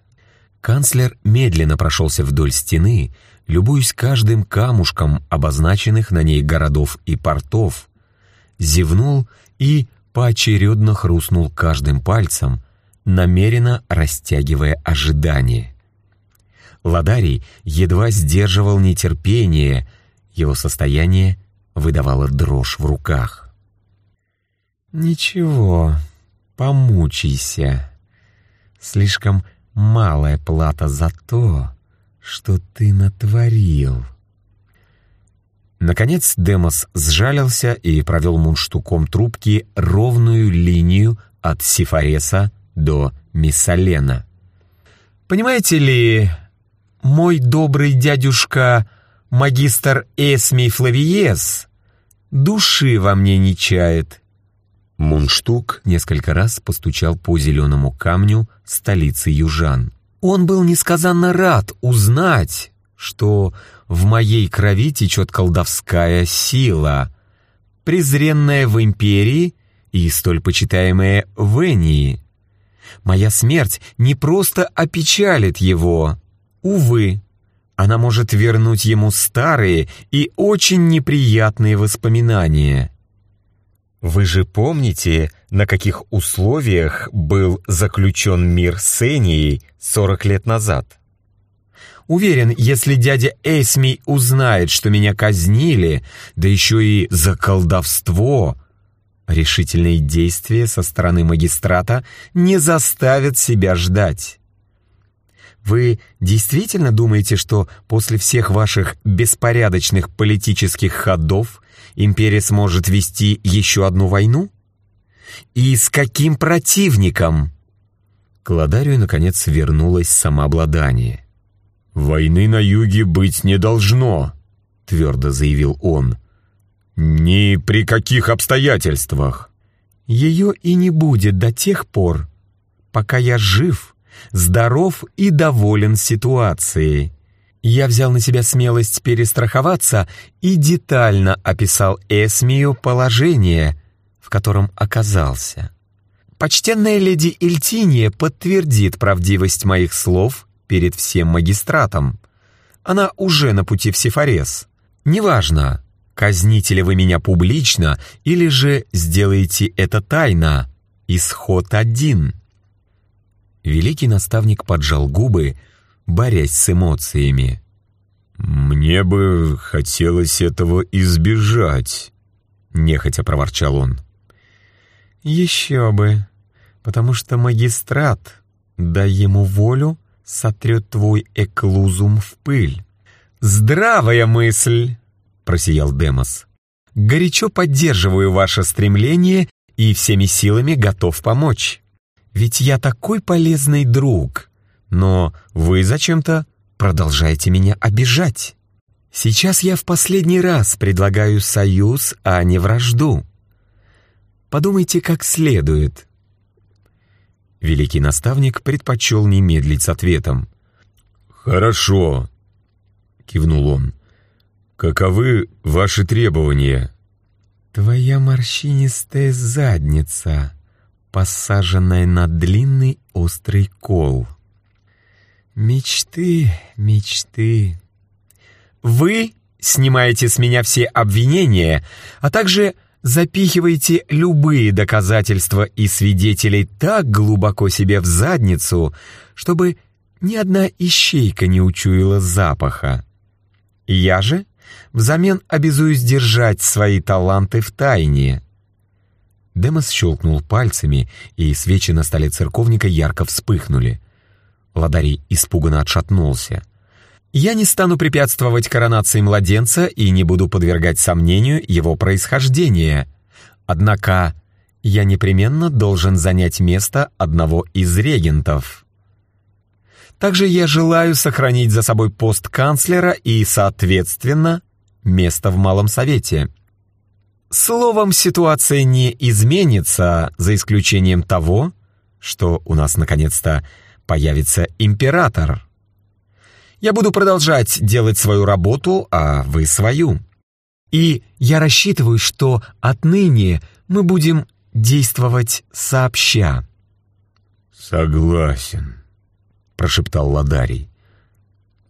S2: Канцлер медленно прошелся вдоль стены, любуясь каждым камушком обозначенных на ней городов и портов, зевнул и поочередно хрустнул каждым пальцем, намеренно растягивая ожидание. Ладарий едва сдерживал нетерпение, его состояние выдавало дрожь в руках. «Ничего, помучайся. Слишком малая плата за то, что ты натворил». Наконец Демос сжалился и провел мундштуком трубки ровную линию от Сифареса до Миссалена. «Понимаете ли, мой добрый дядюшка, магистр Эсми Флавиес, души во мне не чает». Мундштук несколько раз постучал по зеленому камню столицы южан. Он был несказанно рад узнать, что в моей крови течет колдовская сила, презренная в империи и столь почитаемая в Энии. Моя смерть не просто опечалит его. Увы, она может вернуть ему старые и очень неприятные воспоминания. Вы же помните, на каких условиях был заключен мир с Энией 40 лет назад? Уверен, если дядя Эсми узнает, что меня казнили, да еще и за колдовство, решительные действия со стороны магистрата не заставят себя ждать. Вы действительно думаете, что после всех ваших беспорядочных политических ходов империя сможет вести еще одну войну? И с каким противником? К Ладарию, наконец, вернулось самообладание.
S5: «Войны на юге быть не должно», — твердо заявил он. «Ни при каких обстоятельствах».
S2: «Ее и не будет до тех пор, пока я жив, здоров и доволен ситуацией». Я взял на себя смелость перестраховаться и детально описал Эсмию положение, в котором оказался. Почтенная леди Эльтиния подтвердит правдивость моих слов перед всем магистратом. Она уже на пути в Сефарес. Неважно, казните ли вы меня публично или же сделаете это тайно. Исход один. Великий наставник поджал губы, борясь с эмоциями.
S5: «Мне бы хотелось этого избежать», — нехотя проворчал он.
S2: «Еще бы, потому что магистрат, дай ему волю, сотрет твой эклузум в пыль. «Здравая мысль!» — просиял Демос. «Горячо поддерживаю ваше стремление и всеми силами готов помочь. Ведь я такой полезный друг, но вы зачем-то продолжаете меня обижать. Сейчас я в последний раз предлагаю союз, а не вражду. Подумайте как следует. Великий наставник предпочел не медлить с ответом.
S5: «Хорошо», — кивнул он. «Каковы ваши требования?»
S2: «Твоя морщинистая задница, посаженная на длинный острый кол. Мечты, мечты. Вы снимаете с меня все обвинения, а также запихиваете любые доказательства и свидетелей так глубоко себе в задницу, чтобы ни одна ищейка не учуяла запаха. Я же взамен обязуюсь держать свои таланты в тайне. Демос щелкнул пальцами, и свечи на столе церковника ярко вспыхнули. Ладарий испуганно отшатнулся. Я не стану препятствовать коронации младенца и не буду подвергать сомнению его происхождение. Однако я непременно должен занять место одного из регентов. Также я желаю сохранить за собой пост канцлера и, соответственно, место в Малом Совете. Словом, ситуация не изменится, за исключением того, что у нас наконец-то появится император. Я буду продолжать делать свою работу, а вы свою. И я рассчитываю, что отныне мы будем действовать сообща».
S5: «Согласен», — прошептал Ладарий.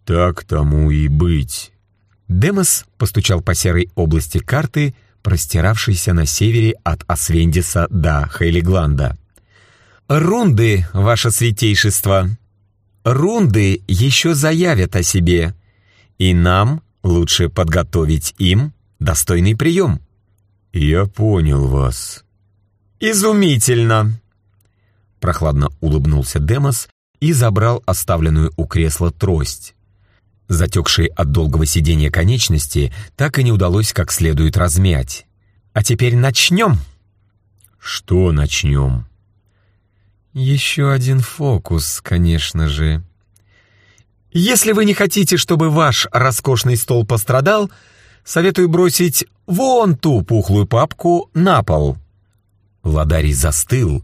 S5: «Так тому и быть».
S2: Демос постучал по серой области карты, простиравшейся на севере от Освендиса до Хейлигланда. «Рунды, ваше святейшество! Рунды еще заявят о себе, и нам лучше подготовить им достойный прием».
S5: «Я понял вас».
S2: «Изумительно!» Прохладно улыбнулся Демос и забрал оставленную у кресла трость. Затекшие от долгого сидения конечности так и не удалось как следует размять. «А теперь начнем!»
S5: «Что начнем?»
S2: «Еще один фокус, конечно же. Если вы не хотите, чтобы ваш роскошный стол пострадал, советую бросить вон ту пухлую папку на пол». Ладарий застыл,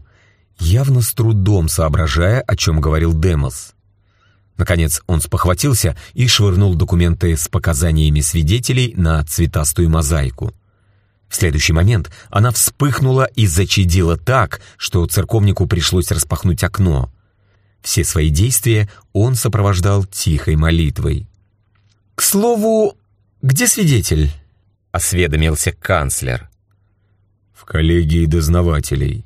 S2: явно с трудом соображая, о чем говорил Демос. Наконец он спохватился и швырнул документы с показаниями свидетелей на цветастую мозаику. В следующий момент она вспыхнула и зачадила так, что церковнику пришлось распахнуть окно. Все свои действия он сопровождал тихой молитвой. «К слову, где свидетель?» — осведомился канцлер.
S5: «В коллегии дознавателей».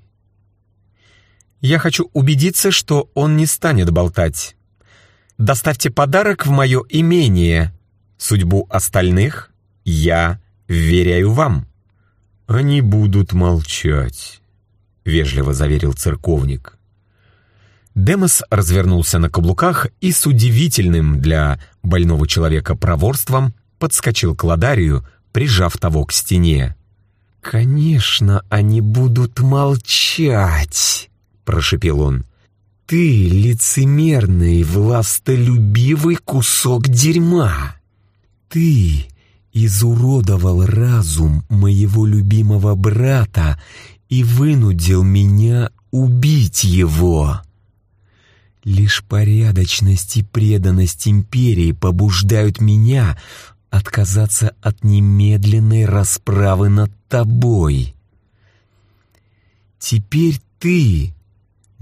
S2: «Я хочу убедиться, что он не станет болтать. Доставьте подарок в мое имение. Судьбу остальных я вверяю вам».
S5: «Они будут молчать», — вежливо заверил церковник.
S2: Демос развернулся на каблуках и с удивительным для больного человека проворством подскочил к Ладарию, прижав того к стене. «Конечно, они будут молчать», — прошепел он. «Ты лицемерный, властолюбивый кусок дерьма! Ты изуродовал разум моего любимого брата и вынудил меня убить его. Лишь порядочность и преданность империи побуждают меня отказаться от немедленной расправы над тобой. Теперь ты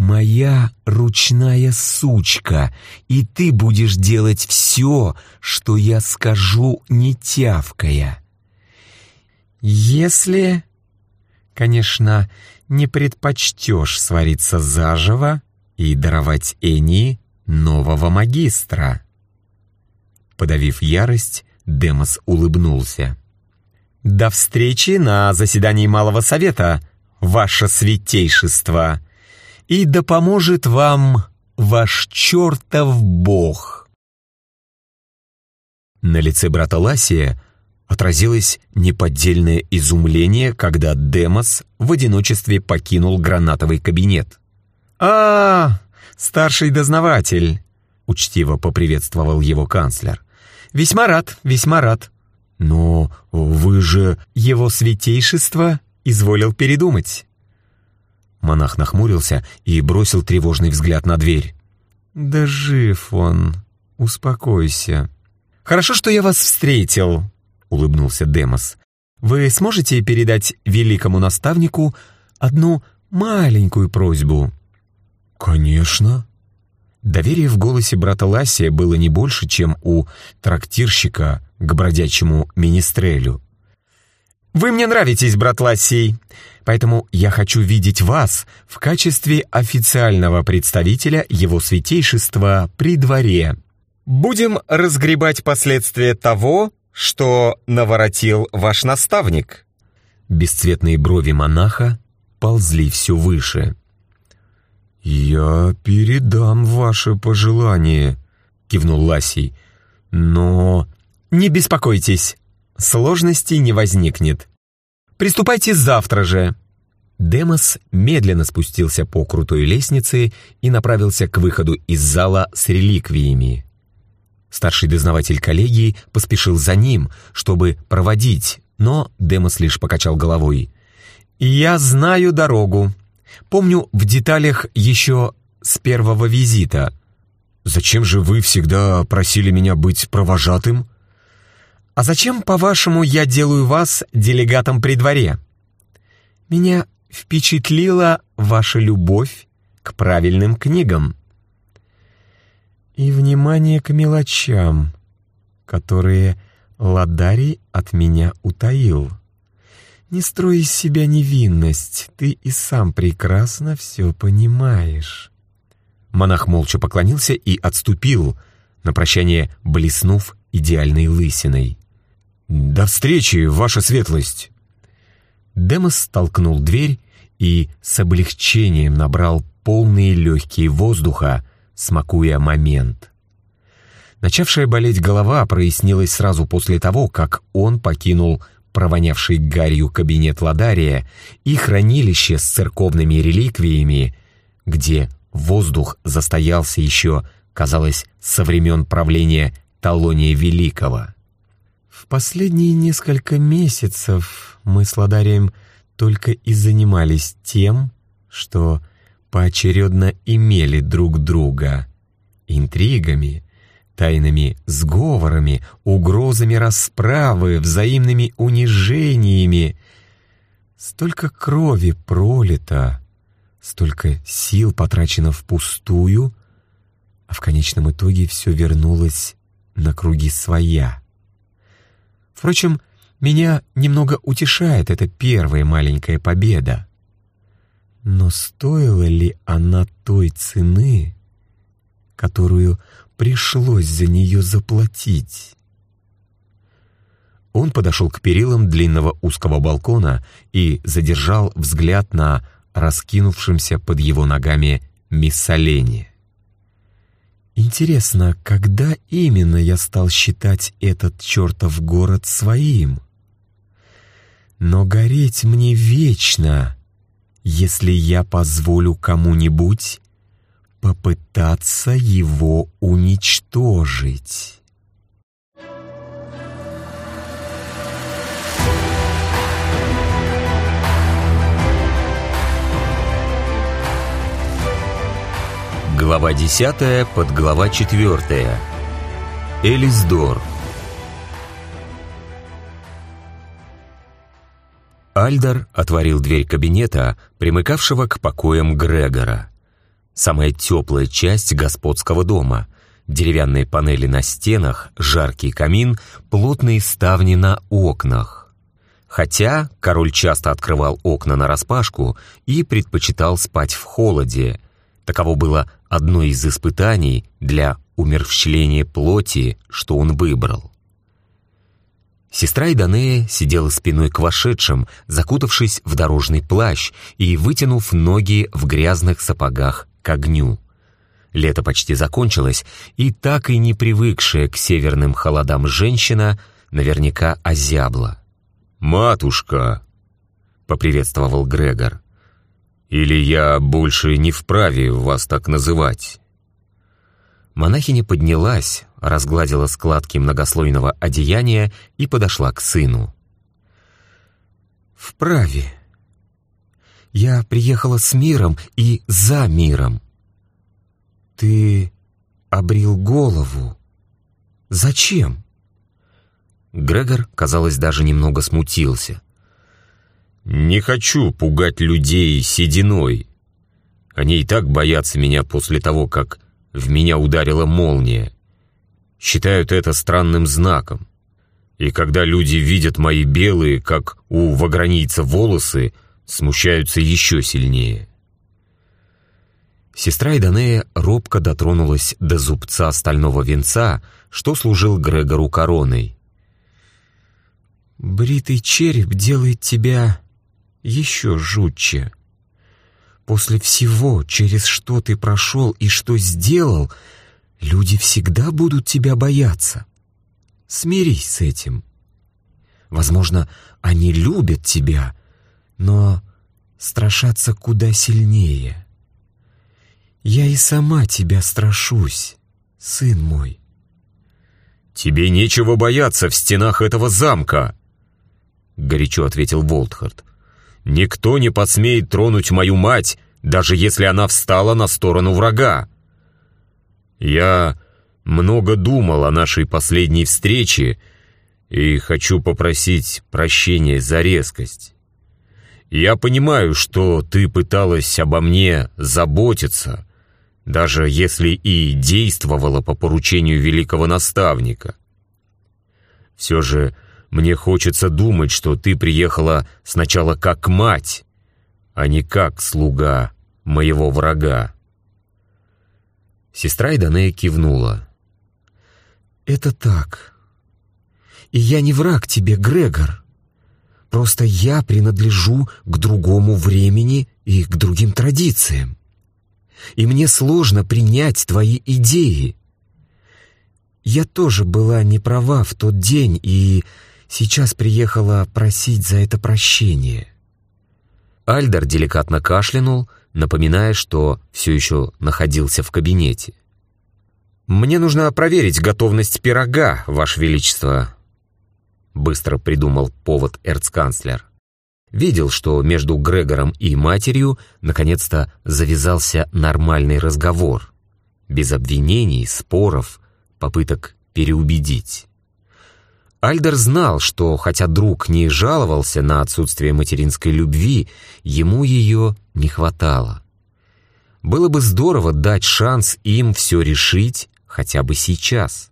S2: моя ручная сучка, и ты будешь делать все, что я скажу, не тявкая. Если, конечно, не предпочтешь свариться заживо и даровать Энии нового магистра. Подавив ярость, Демос улыбнулся. «До встречи на заседании Малого Совета, ваше святейшество!» И да поможет вам ваш чертов бог!» На лице брата Ласия отразилось неподдельное изумление, когда Демос в одиночестве покинул гранатовый кабинет. «А, старший дознаватель!» — учтиво поприветствовал его канцлер. «Весьма рад, весьма рад. Но вы же его святейшество изволил передумать. Монах нахмурился и бросил тревожный взгляд на дверь. «Да жив он. Успокойся». «Хорошо, что я вас встретил», — улыбнулся Демос. «Вы сможете передать великому наставнику одну маленькую просьбу?»
S5: «Конечно».
S2: Доверие в голосе брата Лассия было не больше, чем у трактирщика к бродячему министрелю. «Вы мне нравитесь, брат Лассий, поэтому я хочу видеть вас в качестве официального представителя его святейшества при дворе. Будем разгребать последствия того, что наворотил ваш наставник». Бесцветные брови монаха ползли все выше.
S5: «Я передам ваше пожелание», — кивнул Ласий. «Но...»
S2: «Не беспокойтесь, сложностей не возникнет. Приступайте завтра же». Демос медленно спустился по крутой лестнице и направился к выходу из зала с реликвиями. Старший дознаватель коллегии поспешил за ним, чтобы проводить Но Демос лишь покачал головой. «Я знаю дорогу. Помню в деталях еще с первого визита».
S5: «Зачем же вы всегда просили меня быть провожатым?»
S2: «А зачем, по-вашему, я делаю вас делегатом при дворе?» «Меня впечатлила ваша любовь к правильным книгам». «И внимание к мелочам, которые Ладарий от меня утаил. Не строй из себя невинность, ты и сам прекрасно все понимаешь».
S1: Монах молча поклонился и отступил, на прощание блеснув идеальной лысиной.
S5: «До встречи, ваша светлость!»
S1: Демос столкнул дверь и с облегчением набрал полные легкие воздуха, смакуя момент. Начавшая болеть голова прояснилась сразу после того, как он покинул провонявший гарью кабинет Ладария и хранилище с церковными реликвиями, где воздух застоялся еще, казалось, со времен правления Талония Великого.
S2: В последние несколько месяцев мы с Ладарием только и занимались тем, что поочередно имели друг друга интригами, тайными сговорами, угрозами расправы, взаимными унижениями. Столько крови пролито, столько сил потрачено впустую, а в конечном итоге все вернулось на круги своя. Впрочем, меня немного утешает эта первая маленькая победа. Но стоила ли она той цены, которую пришлось за нее заплатить?
S1: Он подошел к перилам длинного узкого балкона и задержал взгляд на раскинувшемся под его ногами миссолене.
S2: Интересно, когда именно я стал считать этот чертов город своим? Но гореть мне вечно, если я позволю кому-нибудь попытаться его уничтожить.
S1: Глава 10, подглава 4. Элисдор. Альдар отворил дверь кабинета, примыкавшего к покоям Грегора. Самая теплая часть господского дома. Деревянные панели на стенах, жаркий камин, плотные ставни на окнах. Хотя король часто открывал окна нараспашку и предпочитал спать в холоде. Таково было одно из испытаний для умерщвления плоти, что он выбрал. Сестра Иданея сидела спиной к вошедшим, закутавшись в дорожный плащ и вытянув ноги в грязных сапогах к огню. Лето почти закончилось, и так и не привыкшая к северным холодам женщина наверняка озябла.
S5: «Матушка!» — поприветствовал Грегор. Или я больше не вправе вас так называть?»
S1: Монахиня поднялась, разгладила складки многослойного одеяния и подошла к сыну.
S2: «Вправе. Я приехала с миром и за миром. Ты обрил голову. Зачем?»
S1: Грегор, казалось, даже немного смутился.
S5: Не хочу пугать людей сединой. Они и так боятся меня после того, как в меня ударила молния. Считают это странным знаком. И когда люди видят мои белые, как у вагранийца, волосы, смущаются еще сильнее.
S1: Сестра Иданея робко дотронулась до зубца стального венца, что служил Грегору короной.
S2: «Бритый череп делает тебя еще жутче. После всего, через что ты прошел и что сделал, люди всегда будут тебя бояться. Смирись с этим. Возможно, они любят тебя, но страшатся куда сильнее. Я и сама тебя страшусь, сын мой.
S5: «Тебе нечего бояться в стенах этого замка!»
S1: горячо ответил Волтхард. «Никто не посмеет тронуть мою мать, даже если она встала на сторону врага. Я много думал о нашей последней встрече и хочу попросить прощения за резкость. Я понимаю, что ты пыталась обо мне заботиться, даже если и действовала по поручению великого наставника. Все же мне хочется думать, что ты приехала сначала как мать, а не как слуга моего врага.
S2: Сестра Иданея кивнула. «Это так. И я не враг тебе, Грегор. Просто я принадлежу к другому времени и к другим традициям. И мне сложно принять твои идеи. Я тоже была не права в тот день и сейчас приехала просить за это прощение».
S1: Альдер деликатно кашлянул, напоминая, что все еще находился в кабинете. «Мне нужно проверить готовность пирога, Ваше Величество», — быстро придумал повод эрцканцлер. Видел, что между Грегором и матерью наконец-то завязался нормальный разговор, без обвинений, споров, попыток переубедить. Альдер знал, что хотя друг не жаловался на отсутствие материнской любви, ему ее не хватало. Было бы здорово дать шанс им все решить хотя бы сейчас.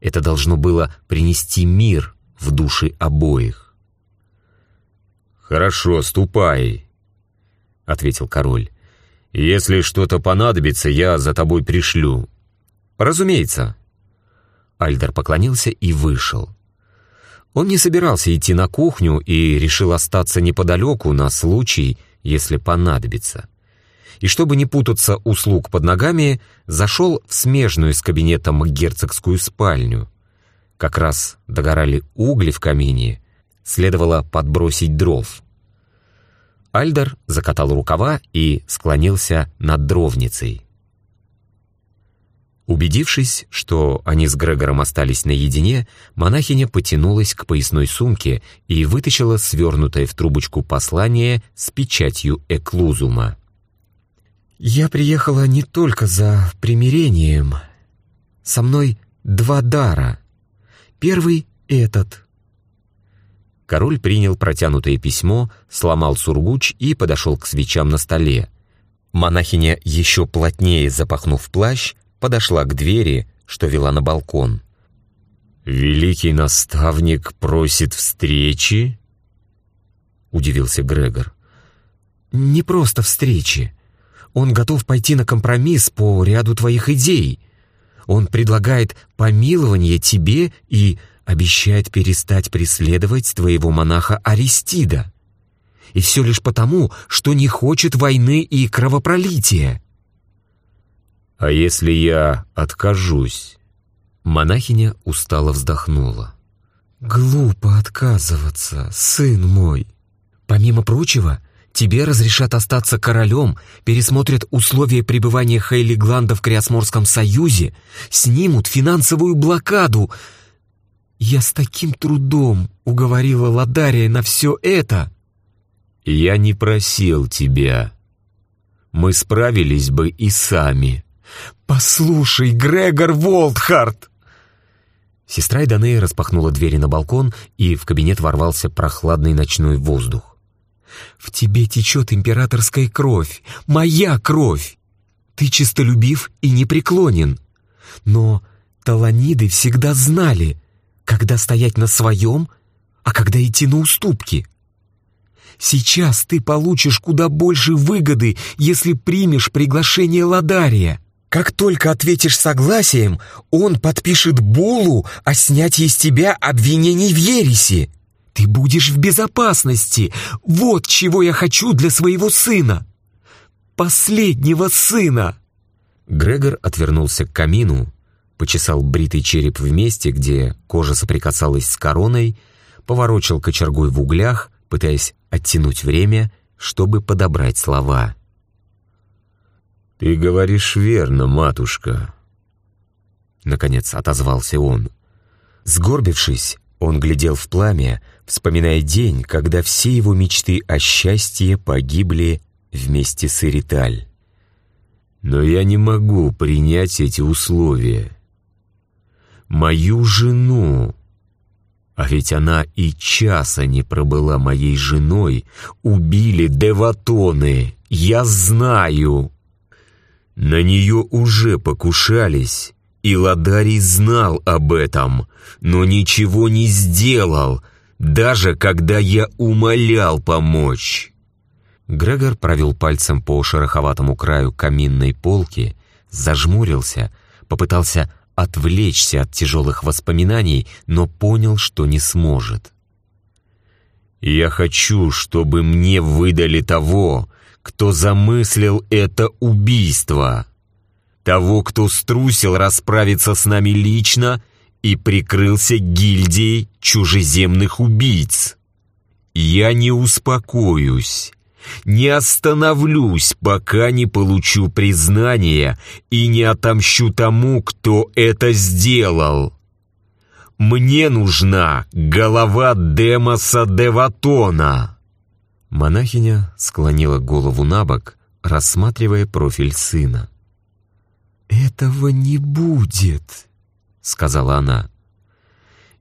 S1: Это должно было принести мир в души обоих.
S5: «Хорошо, ступай», — ответил король. «Если что-то понадобится, я за тобой пришлю».
S1: «Разумеется». Альдер поклонился и вышел. Он не собирался идти на кухню и решил остаться неподалеку на случай, если понадобится. И чтобы не путаться услуг под ногами, зашел в смежную с кабинетом герцогскую спальню. Как раз догорали угли в камине, следовало подбросить дров. Альдер закатал рукава и склонился над дровницей. Убедившись, что они с Грегором остались наедине, монахиня потянулась к поясной сумке и вытащила свернутое в трубочку послание с печатью эклузума.
S2: «Я приехала не только за примирением. Со мной два дара. Первый — этот».
S1: Король принял протянутое письмо, сломал сургуч и подошел к свечам на столе. Монахиня, еще плотнее запахнув плащ, подошла к двери, что вела на балкон.
S5: «Великий наставник просит встречи?» — удивился Грегор.
S2: «Не просто встречи. Он готов пойти на компромисс по ряду твоих идей. Он предлагает помилование тебе и обещает перестать преследовать твоего монаха Аристида. И все лишь потому, что не хочет войны и кровопролития.
S5: «А если я откажусь?»
S2: Монахиня устало вздохнула. «Глупо отказываться, сын мой. Помимо прочего, тебе разрешат остаться королем, пересмотрят условия пребывания Хейли Гланда в Криосморском союзе, снимут финансовую блокаду. Я с таким трудом уговорила Ладария на все это».
S5: «Я не просил тебя. Мы справились бы и сами».
S2: «Послушай, Грегор Волтхарт!» Сестра Иданея распахнула двери на балкон, и в кабинет ворвался прохладный ночной воздух. «В тебе течет императорская кровь, моя кровь! Ты чистолюбив и непреклонен. Но таланиды всегда знали, когда стоять на своем, а когда идти на уступки. Сейчас ты получишь куда больше выгоды, если примешь приглашение Ладария. Как только ответишь согласием, он подпишет булу о снятии с тебя обвинений в ереси. Ты будешь в безопасности. Вот чего я хочу для своего сына. Последнего сына.
S1: Грегор отвернулся к камину, почесал бритый череп в месте, где кожа соприкасалась с короной, поворочил кочергой в углях, пытаясь оттянуть время, чтобы подобрать слова.
S5: «Ты говоришь верно, матушка», —
S1: наконец отозвался он. Сгорбившись, он глядел в пламя, вспоминая день, когда все его мечты о счастье погибли вместе с Ириталь. «Но я не могу принять эти условия. Мою жену, а ведь она и часа не пробыла моей женой, убили деватоны, я знаю!» На нее уже покушались, и Ладарий знал об этом, но ничего не сделал, даже когда я умолял помочь. Грегор провел пальцем по шероховатому краю каминной полки, зажмурился, попытался отвлечься от тяжелых воспоминаний, но понял, что не сможет. «Я хочу, чтобы мне выдали того, кто замыслил это убийство. Того, кто струсил расправиться с нами лично и прикрылся гильдией чужеземных убийц. Я не успокоюсь, не остановлюсь, пока не получу признания и не отомщу тому, кто это сделал. Мне нужна голова Демоса Деватона. Монахиня склонила голову на бок, рассматривая профиль сына.
S4: «Этого не будет», — сказала она.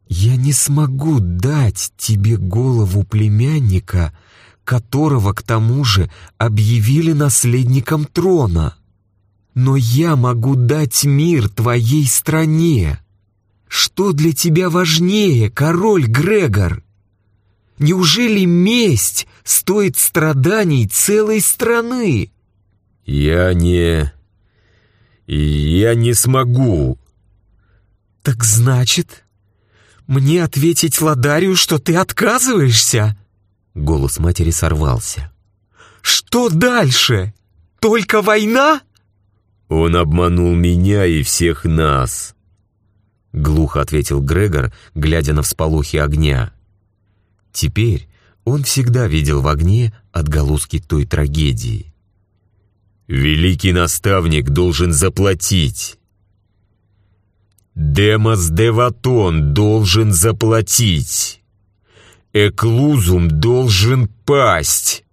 S4: «Я не смогу дать тебе голову племянника, которого, к тому же, объявили наследником трона. Но я могу дать мир твоей стране. Что для тебя важнее, король Грегор?» Неужели месть стоит страданий целой страны?
S5: Я не... Я не смогу.
S4: Так значит, мне ответить Ладарию, что ты отказываешься?
S1: Голос матери сорвался.
S4: Что дальше? Только война?
S5: Он обманул меня и всех нас.
S1: Глухо ответил Грегор, глядя на всполохи огня. Теперь он всегда видел в огне отголоски той трагедии.
S5: «Великий наставник должен заплатить!» «Демос Деватон должен заплатить!» «Эклузум должен пасть!»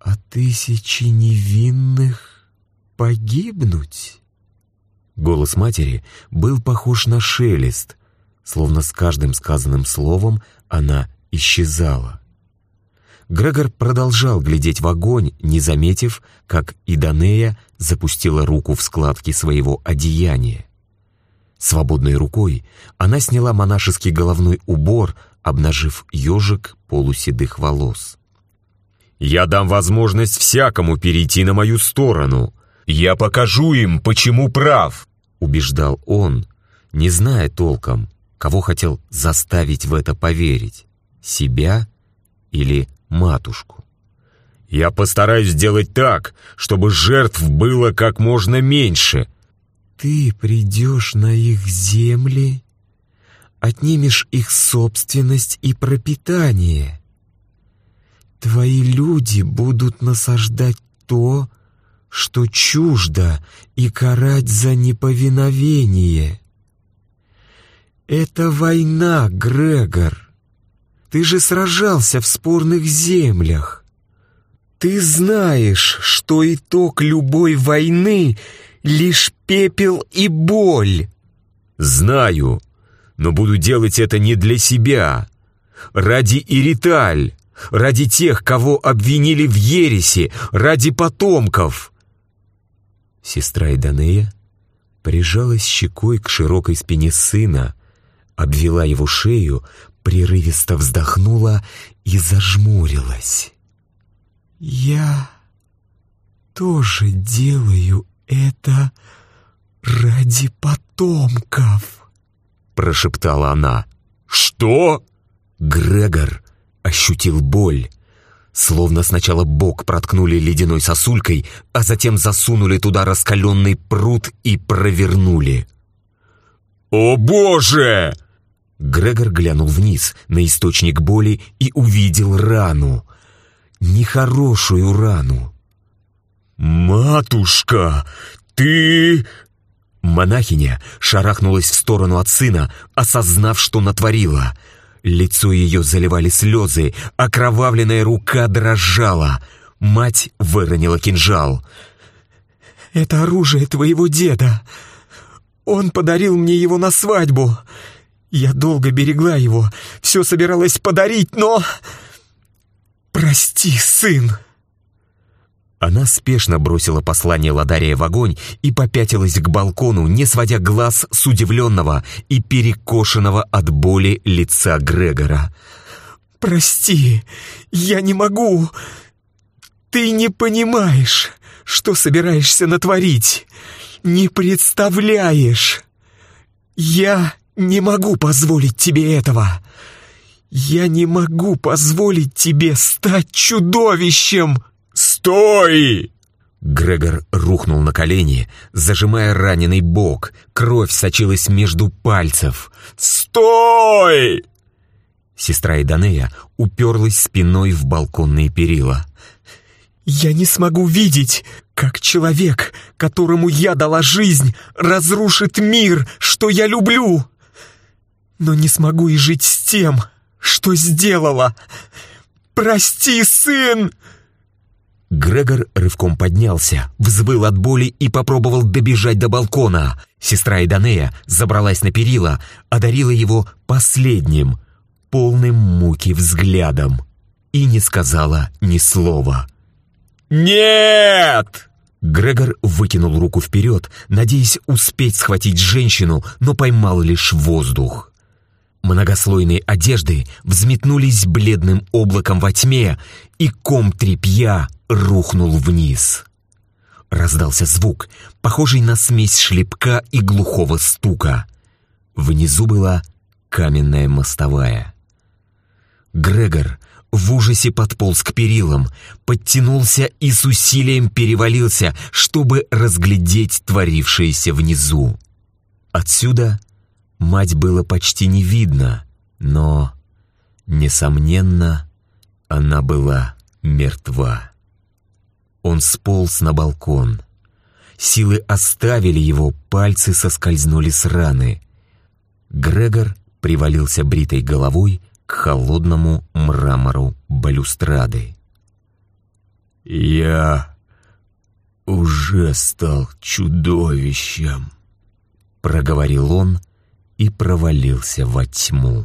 S4: «А тысячи невинных погибнуть?»
S1: Голос матери был похож на шелест, словно с каждым сказанным словом она исчезала. Грегор продолжал глядеть в огонь, не заметив, как Иданея запустила руку в складки своего одеяния. Свободной рукой она сняла монашеский головной убор, обнажив ежик полуседых волос.
S5: «Я дам возможность всякому перейти на мою сторону. Я покажу им, почему прав», —
S1: убеждал он, не зная толком, кого хотел заставить в это поверить себя или матушку.
S5: «Я постараюсь сделать так, чтобы жертв было как можно меньше».
S4: «Ты придешь на их земли, отнимешь их собственность и пропитание. Твои люди будут насаждать то, что чуждо, и карать за неповиновение. Это война, Грегор. Ты же сражался в спорных землях. Ты знаешь, что итог любой войны — лишь пепел и боль.
S5: Знаю, но буду делать это не для себя. Ради Ириталь, ради тех, кого обвинили в ересе, ради потомков.
S1: Сестра Иданея прижалась щекой к широкой спине сына, обвела его шею, прерывисто вздохнула и зажмурилась.
S4: «Я тоже делаю это ради потомков», —
S1: прошептала она.
S5: «Что?»
S1: Грегор ощутил боль. Словно сначала бок проткнули ледяной сосулькой, а затем засунули туда раскаленный пруд и провернули.
S5: «О боже!»
S1: Грегор глянул вниз на источник боли и увидел рану. Нехорошую рану.
S5: «Матушка, ты...»
S1: Монахиня шарахнулась в сторону от сына, осознав, что натворила.
S2: Лицо ее заливали слезы, окровавленная рука дрожала. Мать выронила кинжал.
S4: «Это оружие твоего деда. Он подарил мне его на свадьбу. Я долго берегла его, все собиралась подарить, но... Прости, сын!»
S2: Она спешно бросила послание Ладария в огонь и попятилась к балкону, не сводя глаз с удивленного и перекошенного от боли лица Грегора.
S4: «Прости, я не могу. Ты не понимаешь, что собираешься натворить. Не представляешь. Я не могу позволить тебе этого. Я не могу позволить тебе стать чудовищем!»
S5: «Стой!»
S2: Грегор рухнул на колени, зажимая раненый бок. Кровь сочилась между пальцев.
S5: «Стой!»
S2: Сестра Иданея уперлась спиной в балконные перила.
S4: «Я не смогу видеть, как человек, которому я дала жизнь, разрушит мир, что я люблю. Но не смогу и жить с тем, что сделала. Прости, сын!»
S2: Грегор рывком поднялся, взвыл от боли и попробовал добежать до балкона. Сестра Иданея забралась на перила, одарила его последним, полным муки взглядом и не сказала ни слова.
S5: «Нет!»
S2: Грегор выкинул руку вперед, надеясь успеть схватить женщину, но поймал лишь воздух. Многослойные одежды взметнулись бледным облаком во тьме, и ком тряпья рухнул вниз. Раздался звук, похожий на смесь шлепка и глухого стука. Внизу была каменная мостовая. Грегор в ужасе подполз к перилам, подтянулся и с усилием перевалился, чтобы разглядеть творившееся внизу. Отсюда мать было почти не видно, но, несомненно, она была мертва. Он сполз на балкон. Силы оставили его, пальцы соскользнули с раны. Грегор привалился бритой головой к холодному мрамору балюстрады. «Я уже стал чудовищем», — проговорил он и провалился во тьму.